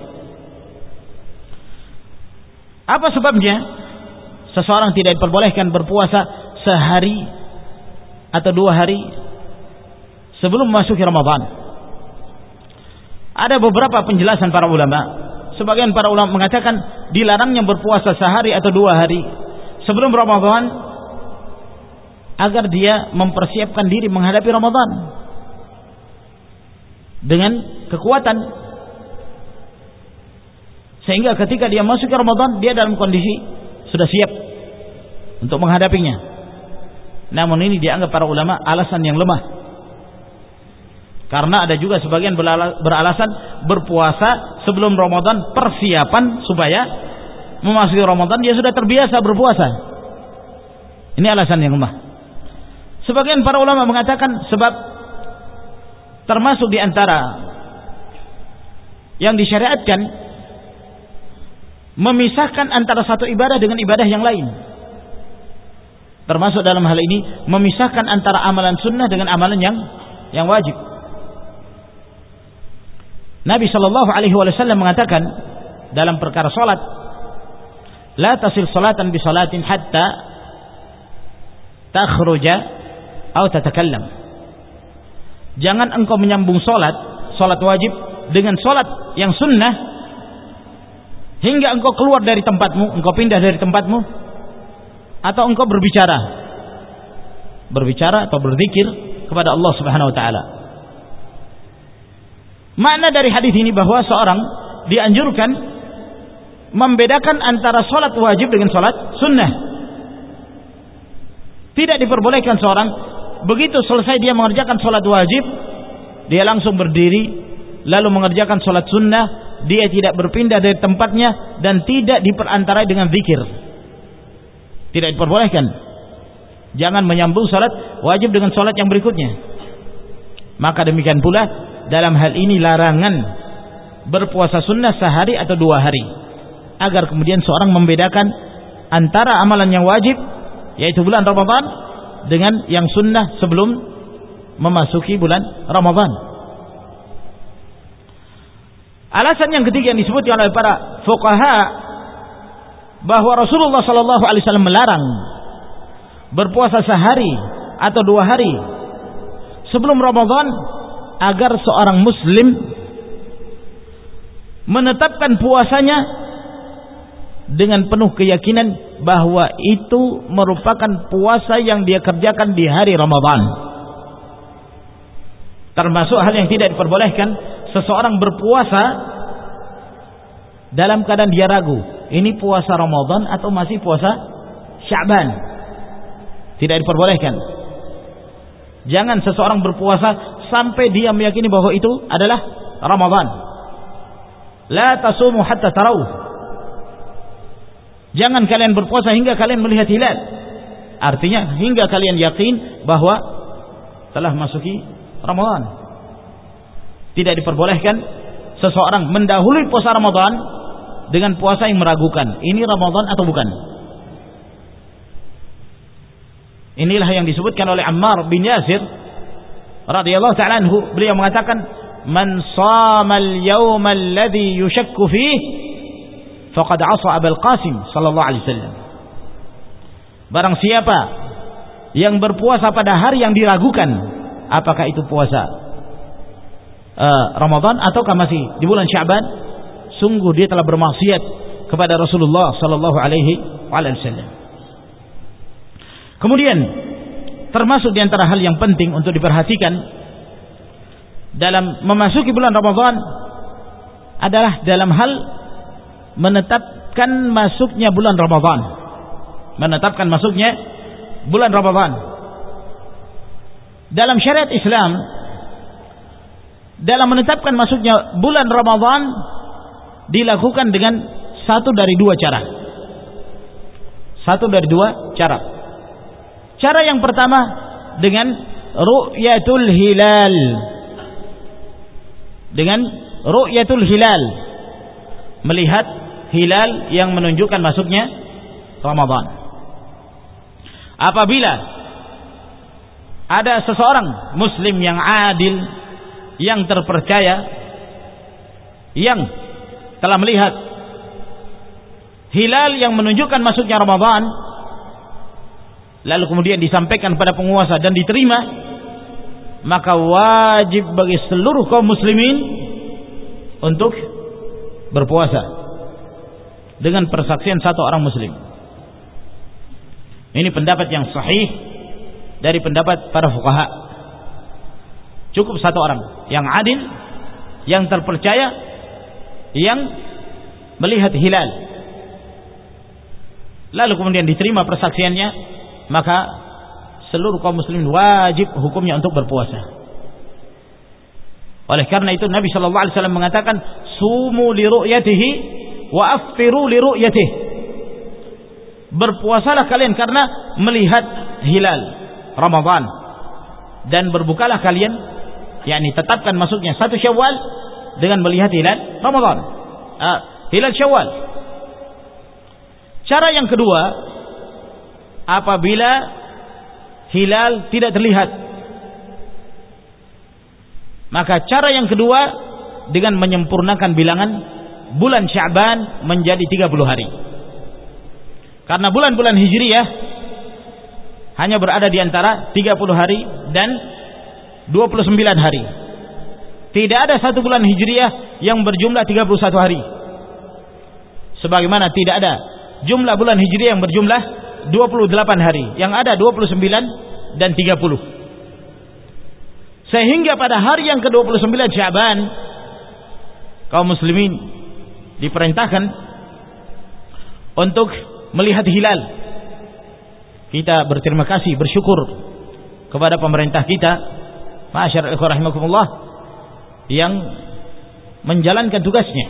Apa sebabnya? Seseorang tidak diperbolehkan berpuasa sehari atau dua hari sebelum memasuki Ramadan. Ada beberapa penjelasan para ulama. Sebagian para ulama mengatakan dilarangnya berpuasa sehari atau dua hari sebelum Ramadan agar dia mempersiapkan diri menghadapi Ramadan dengan kekuatan. Sehingga ketika dia masuk ke Ramadan dia dalam kondisi sudah siap untuk menghadapinya. Namun ini dianggap para ulama alasan yang lemah karena ada juga sebagian beralasan berpuasa sebelum Ramadan persiapan supaya memasuki Ramadan dia sudah terbiasa berpuasa ini alasan yang lemah sebagian para ulama mengatakan sebab termasuk di antara yang disyariatkan memisahkan antara satu ibadah dengan ibadah yang lain. Termasuk dalam hal ini memisahkan antara amalan sunnah dengan amalan yang yang wajib. Nabi Shallallahu Alaihi Wasallam mengatakan dalam perkara solat, la tasil salatan bi salatin hatta takhruja atau tatakallam. Jangan engkau menyambung solat solat wajib dengan solat yang sunnah hingga engkau keluar dari tempatmu engkau pindah dari tempatmu atau engkau berbicara berbicara atau berzikir kepada Allah Subhanahu wa taala makna dari hadis ini bahwa seorang dianjurkan membedakan antara solat wajib dengan solat sunnah. Tidak diperbolehkan seorang begitu selesai dia mengerjakan sholat wajib dia langsung berdiri lalu mengerjakan sholat sunnah dia tidak berpindah dari tempatnya dan tidak diperantarai dengan zikir. Tidak diperbolehkan. Jangan menyambung sholat wajib dengan sholat yang berikutnya. Maka demikian pula dalam hal ini larangan berpuasa sunnah sehari atau dua hari agar kemudian seorang membedakan antara amalan yang wajib yaitu bulan Ramadan dengan yang sunnah sebelum memasuki bulan Ramadan. Alasan yang ketiga yang disebut oleh para fuqaha bahwa Rasulullah sallallahu alaihi wasallam melarang berpuasa sehari atau dua hari sebelum Ramadan agar seorang muslim menetapkan puasanya dengan penuh keyakinan bahwa itu merupakan puasa yang dia kerjakan di hari Ramadan. Termasuk hal yang tidak diperbolehkan seseorang berpuasa dalam keadaan dia ragu, ini puasa Ramadan atau masih puasa Sya'ban. Tidak diperbolehkan. Jangan seseorang berpuasa sampai dia meyakini bahwa itu adalah Ramadan. La tasumu hatta tarawuh Jangan kalian berpuasa hingga kalian melihat hilal. Artinya hingga kalian yakin bahwa telah masuki Ramadan. Tidak diperbolehkan seseorang mendahului puasa Ramadan dengan puasa yang meragukan. Ini Ramadan atau bukan? Inilah yang disebutkan oleh Ammar bin Yasir radhiyallahu taala anhu. Beliau mengatakan, "Man shama al-yawma alladhi yushakku fihi faqad asa Abul Qasim sallallahu alaihi wasallam. Barang siapa yang berpuasa pada hari yang diragukan, apakah itu puasa uh, Ramadan ataukah masih di bulan Sya'ban, sungguh dia telah bermaksiat kepada Rasulullah sallallahu alaihi wasallam. Kemudian termasuk di antara hal yang penting untuk diperhatikan dalam memasuki bulan Ramadan adalah dalam hal menetapkan masuknya bulan Ramadan. Menetapkan masuknya bulan Ramadan. Dalam syariat Islam dalam menetapkan masuknya bulan Ramadan dilakukan dengan satu dari dua cara. Satu dari dua cara. Cara yang pertama dengan ru'yatul hilal. Dengan ru'yatul hilal. Melihat hilal yang menunjukkan masuknya Ramadan. Apabila ada seseorang muslim yang adil, yang terpercaya, yang telah melihat hilal yang menunjukkan masuknya Ramadan, lalu kemudian disampaikan pada penguasa dan diterima, maka wajib bagi seluruh kaum muslimin untuk berpuasa dengan persaksian satu orang muslim. Ini pendapat yang sahih dari pendapat para fuqaha. Cukup satu orang yang adil, yang terpercaya, yang melihat hilal. Lalu kemudian diterima persaksiannya, maka seluruh kaum muslimin wajib hukumnya untuk berpuasa. Oleh karena itu Nabi Shallallahu Alaihi Wasallam mengatakan, sumu li ru'yatihi wa aftiru li ru'yatih. Berpuasalah kalian karena melihat hilal Ramadan dan berbukalah kalian yakni tetapkan masuknya satu Syawal dengan melihat hilal Ramadan. Uh, hilal Syawal. Cara yang kedua apabila hilal tidak terlihat maka cara yang kedua dengan menyempurnakan bilangan bulan Sya'ban menjadi 30 hari. Karena bulan-bulan Hijriyah hanya berada di antara 30 hari dan 29 hari. Tidak ada satu bulan Hijriyah yang berjumlah 31 hari. Sebagaimana tidak ada jumlah bulan Hijriyah yang berjumlah 28 hari. Yang ada 29 dan 30. Sehingga pada hari yang ke-29 Syaban kaum muslimin diperintahkan untuk melihat hilal. Kita berterima kasih, bersyukur kepada pemerintah kita, masyarakat rahimakumullah yang menjalankan tugasnya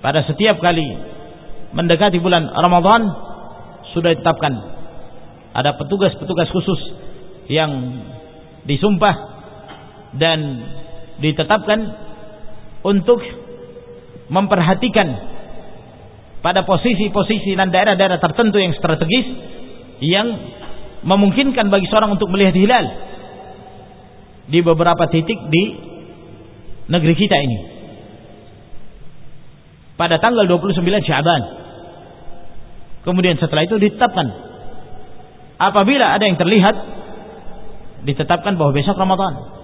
pada setiap kali mendekati bulan Ramadan sudah ditetapkan. Ada petugas-petugas khusus yang disumpah dan ditetapkan untuk memperhatikan pada posisi-posisi dan daerah-daerah tertentu yang strategis yang memungkinkan bagi seorang untuk melihat hilal di beberapa titik di negeri kita ini. Pada tanggal 29 Syaban Kemudian setelah itu ditetapkan. Apabila ada yang terlihat ditetapkan bahwa besok Ramadan.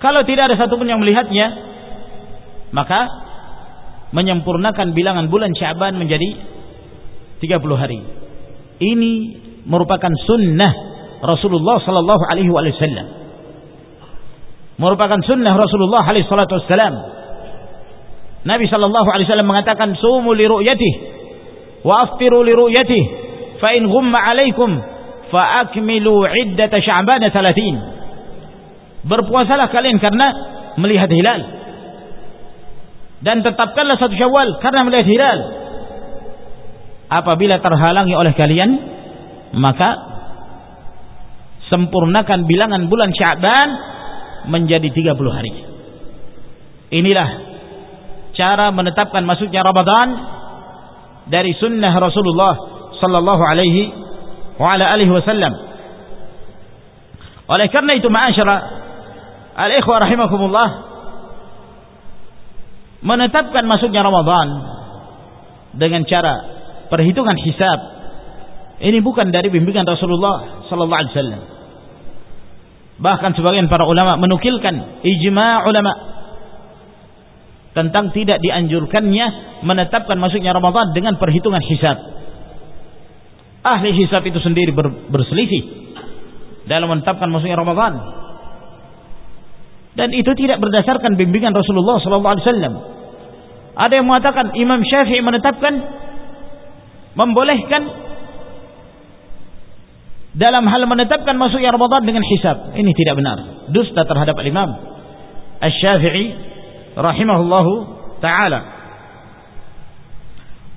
Kalau tidak ada satupun yang melihatnya, maka menyempurnakan bilangan bulan Syaban menjadi 30 hari. Ini merupakan sunnah Rasulullah sallallahu alaihi wasallam. Merupakan sunnah Rasulullah alaihi wasallam. Nabi sallallahu alaihi wasallam mengatakan sumu li wa aftiru li ru'yatihi fa in ghumma 'alaikum fa akmilu 'iddata sya'ban 30. Berpuasalah kalian karena melihat hilal. Dan tetapkanlah satu Syawal karena melihat hilal. Apabila terhalangi oleh kalian, maka sempurnakan bilangan bulan Sya'ban menjadi 30 hari. Inilah cara menetapkan masuknya Ramadan dari sunnah Rasulullah sallallahu alaihi wa ala alihi wasallam. Oleh karena itu ma'asyara al-ikhwah rahimakumullah menetapkan masuknya Ramadan dengan cara perhitungan hisab ini bukan dari bimbingan Rasulullah sallallahu alaihi wasallam. Bahkan sebagian para ulama menukilkan ijma' ulama tentang tidak dianjurkannya menetapkan masuknya Ramadan dengan perhitungan hisab. Ahli hisab itu sendiri ber, berselisih dalam menetapkan masuknya Ramadan. Dan itu tidak berdasarkan bimbingan Rasulullah sallallahu alaihi wasallam. Ada yang mengatakan Imam Syafi'i menetapkan membolehkan dalam hal menetapkan masuknya Ramadan dengan hisab. Ini tidak benar. Dusta terhadap Imam Asy-Syafi'i rahimahullahu taala.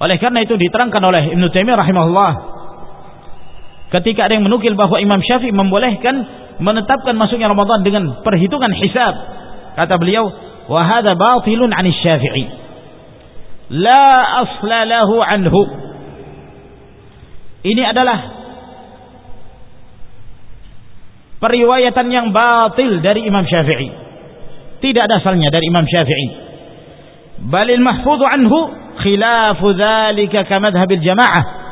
Oleh karena itu diterangkan oleh Ibnu Taimiyah rahimahullah ketika ada yang menukil bahwa Imam Syafi'i membolehkan menetapkan masuknya Ramadan dengan perhitungan hisab. Kata beliau, "Wa hadza batilun 'an Syafi'i." La asla lahu anhu. Ini adalah periwayatan yang batil dari Imam Syafi'i. Tidak ada asalnya dari Imam Syafi'i. Balil mahfudhu anhu khilafu dzalika ka madhhabil jamaah.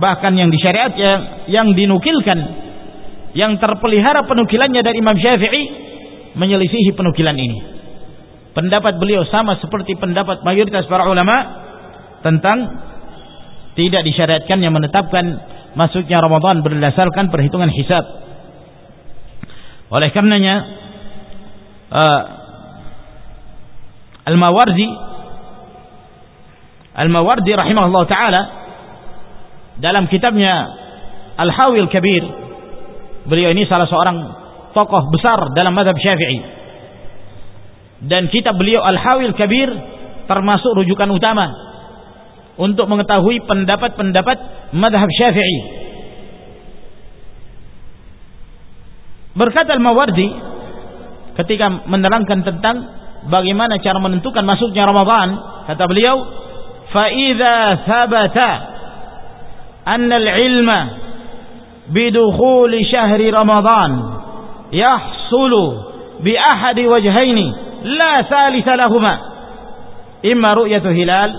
Bahkan yang disyariat yang, yang dinukilkan yang terpelihara penukilannya dari Imam Syafi'i menyelisihi penukilan ini. Pendapat beliau sama seperti pendapat mayoritas para ulama tentang tidak disyariatkan yang menetapkan masuknya Ramadan berdasarkan perhitungan hisab oleh karenanya uh, Al-Mawardi Al-Mawardi rahimahullah taala dalam kitabnya Al-Hawil Kabir beliau ini salah seorang tokoh besar dalam madhab Syafi'i. Dan kitab beliau Al-Hawil Kabir termasuk rujukan utama untuk mengetahui pendapat-pendapat madhab Syafi'i. Berkata Al-Mawardi ketika menerangkan tentang bagaimana cara menentukan masuknya Ramadan, kata beliau, "Fa idza thabata anna al-ilma bidukhul syahri Ramadan yahsulu bi ahadi wajhaini la thalitha lahumā imma ru'yatu hilal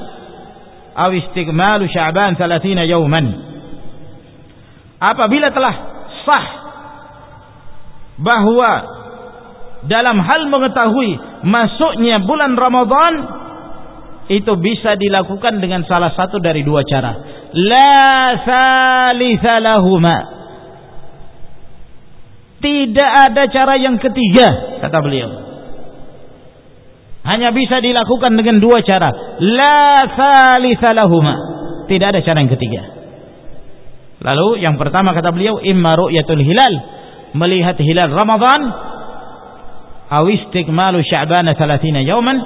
aw istigmalu sya'ban 30 yawman." Apabila telah sah bahwa dalam hal mengetahui masuknya bulan Ramadan itu bisa dilakukan dengan salah satu dari dua cara. La salisa lahuma. Tidak ada cara yang ketiga, kata beliau. Hanya bisa dilakukan dengan dua cara. La salisa lahuma. Tidak ada cara yang ketiga. Lalu yang pertama kata beliau imma ru'yatul hilal melihat hilal Ramadan awistikmalu sya'ban 30 yauman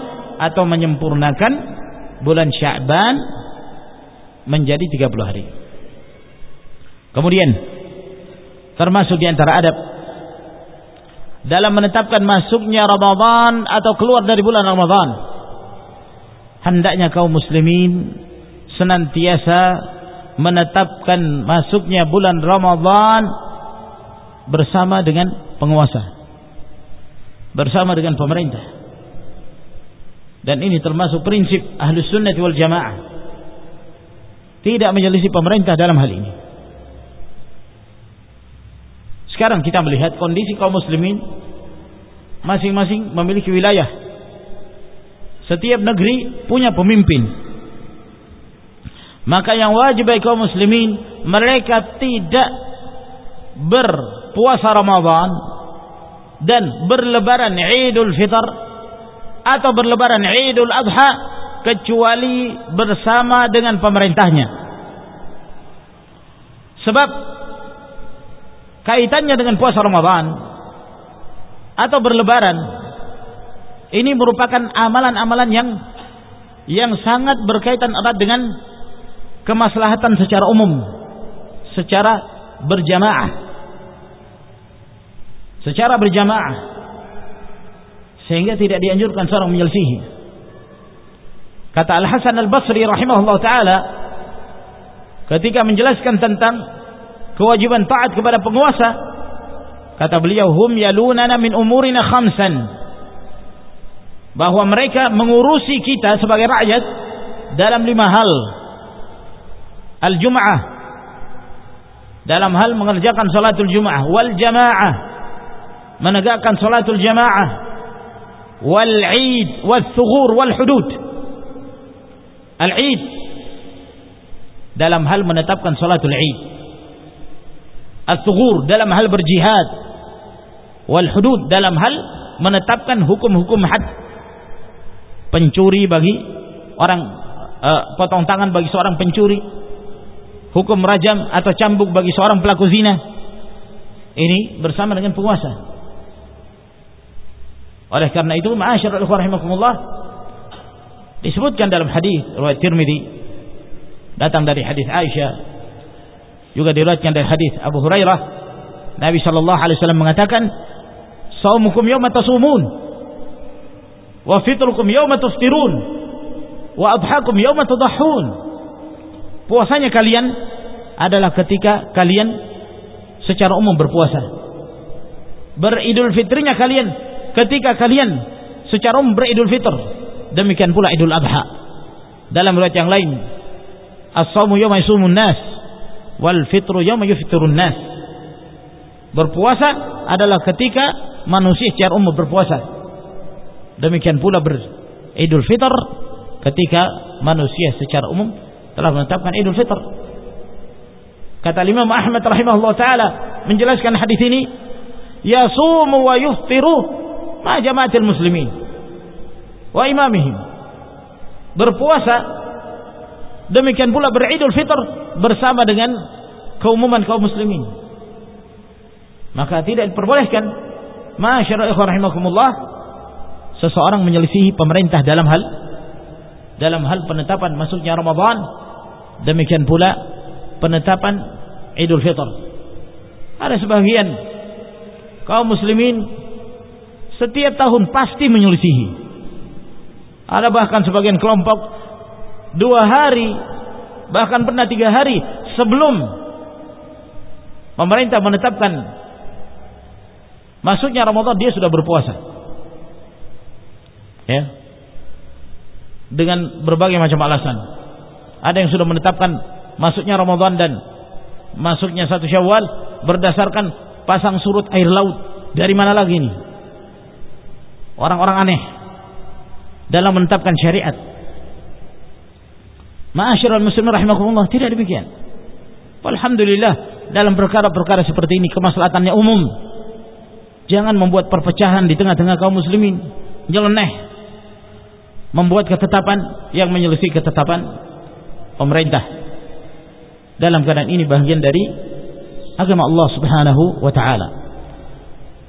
atau menyempurnakan bulan Sya'ban menjadi 30 hari. Kemudian termasuk di antara adab dalam menetapkan masuknya Ramadan atau keluar dari bulan Ramadan hendaknya kaum muslimin senantiasa menetapkan masuknya bulan Ramadan bersama dengan penguasa bersama dengan pemerintah dan ini termasuk prinsip ahlus sunnah wal jamaah tidak menyelisih pemerintah dalam hal ini. Sekarang kita melihat kondisi kaum muslimin masing-masing memiliki wilayah. Setiap negeri punya pemimpin. Maka yang wajib bagi kaum muslimin mereka tidak berpuasa Ramadan dan berlebaran Idul Fitr atau berlebaran Idul Adha kecuali bersama dengan pemerintahnya. Sebab kaitannya dengan puasa Ramadan atau berlebaran ini merupakan amalan-amalan yang yang sangat berkaitan erat dengan kemaslahatan secara umum, secara berjamaah. Secara berjamaah sehingga tidak dianjurkan seorang menyelisihi. Kata Al Hasan Al Basri rahimahullah taala ketika menjelaskan tentang kewajiban taat kepada penguasa, kata beliau hum yalunana min umurina khamsan. Bahwa mereka mengurusi kita sebagai rakyat dalam lima hal. Al-Jum'ah dalam hal mengerjakan salatul Jum'ah wal jamaah menegakkan salatul jamaah wal 'id wal thughur wal hudud Al-Eid dalam hal menetapkan salatul Eid. Al-Thughur dalam hal berjihad. Wal hudud dalam hal menetapkan hukum-hukum had. Pencuri bagi orang uh, potong tangan bagi seorang pencuri. Hukum rajam atau cambuk bagi seorang pelaku zina. Ini bersama dengan penguasa. Oleh karena itu, ma'asyiral ikhwan disebutkan dalam hadis riwayat Tirmizi datang dari hadis Aisyah juga diriwayatkan dari hadis Abu Hurairah. Nabi sallallahu alaihi wasallam mengatakan saumukum yawma tasumun wa fitrukum yawma tuftirun wa adhakum yawma tudahhun puasanya kalian adalah ketika kalian secara umum berpuasa. Beridul fitrinya kalian ketika kalian secara umum beridul fitr Demikian pula Idul Adha. Dalam riwayat yang lain, as-saumu yawma yasumun nas wal fitru yawma yuftirun nas. Berpuasa adalah ketika manusia secara umum berpuasa. Demikian pula ber Idul Fitr ketika manusia secara umum telah menetapkan Idul Fitr. Kata Imam Ahmad rahimahullah taala menjelaskan hadis ini, yasumu wa yuftiru ma jama'atil muslimin. Wa imamihim. Berpuasa demikian pula beridul fitr bersama dengan keumuman kaum muslimin. Maka tidak diperbolehkan. Masyarakat rahimakumullah seseorang menyelisihi pemerintah dalam hal dalam hal penetapan masuknya Ramadan demikian pula penetapan Idul Fitr. Ada sebagian kaum muslimin setiap tahun pasti menyelisihi ada bahkan sebagian kelompok dua hari, bahkan pernah tiga hari sebelum pemerintah menetapkan masuknya Ramadan dia sudah berpuasa. Ya. Dengan berbagai macam alasan. Ada yang sudah menetapkan masuknya Ramadan dan masuknya satu Syawal berdasarkan pasang surut air laut. Dari mana lagi ini? Orang-orang aneh dalam menetapkan syariat. Ma'asyiral muslimin rahimakumullah, tidak demikian. Alhamdulillah dalam perkara-perkara seperti ini kemaslahatannya umum. Jangan membuat perpecahan di tengah-tengah kaum muslimin. Nyeleneh. Membuat ketetapan yang menyelisih ketetapan pemerintah. Dalam keadaan ini bagian dari agama Allah Subhanahu wa taala.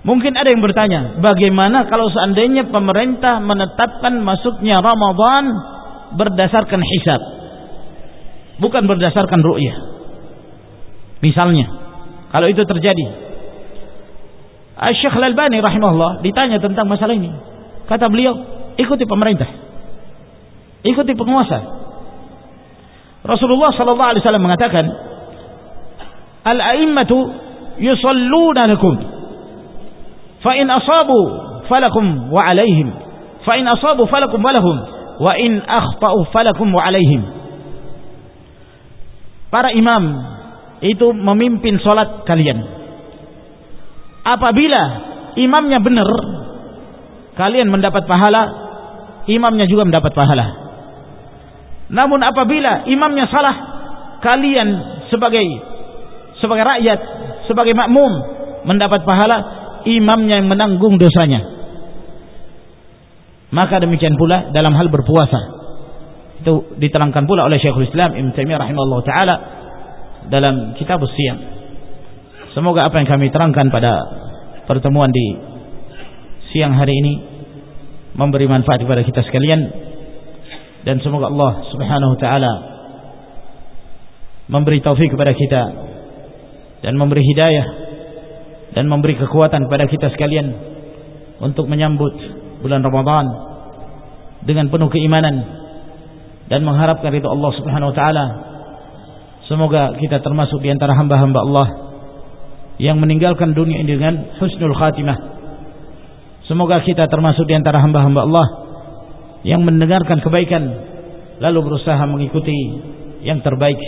Mungkin ada yang bertanya, bagaimana kalau seandainya pemerintah menetapkan masuknya Ramadan berdasarkan hisab, bukan berdasarkan ru'yah. Misalnya, kalau itu terjadi, Syekh Al-Albani rahimahullah ditanya tentang masalah ini. Kata beliau, ikuti pemerintah. Ikuti penguasa. Rasulullah sallallahu alaihi wasallam mengatakan, "Al-a'immatu yusalluna lakum." Fa in asabu falakum wa alaihim fa in asabu falakum wa lahum wa para imam itu memimpin solat kalian. Apabila imamnya benar, kalian mendapat pahala, imamnya juga mendapat pahala. Namun apabila imamnya salah, kalian sebagai sebagai rakyat, sebagai makmum mendapat pahala, imamnya yang menanggung dosanya. Maka demikian pula dalam hal berpuasa. Itu diterangkan pula oleh Syekhul Islam Ibn Taimiyah rahimahullah taala dalam kitab Siyam. Semoga apa yang kami terangkan pada pertemuan di siang hari ini memberi manfaat kepada kita sekalian dan semoga Allah Subhanahu wa taala memberi taufik kepada kita dan memberi hidayah dan memberi kekuatan kepada kita sekalian untuk menyambut bulan Ramadan dengan penuh keimanan dan mengharapkan ridho Allah Subhanahu wa taala. Semoga kita termasuk di antara hamba-hamba Allah yang meninggalkan dunia ini dengan husnul khatimah. Semoga kita termasuk di antara hamba-hamba Allah yang mendengarkan kebaikan lalu berusaha mengikuti yang terbaik.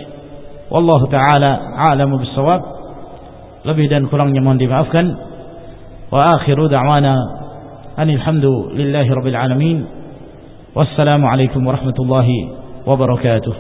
Wallahu taala a'lamu bissawab. Lebih dan kurangnya mohon dimaafkan. Wa akhiru da'wana أن الحمد لله رب العالمين والسلام عليكم ورحمة الله وبركاته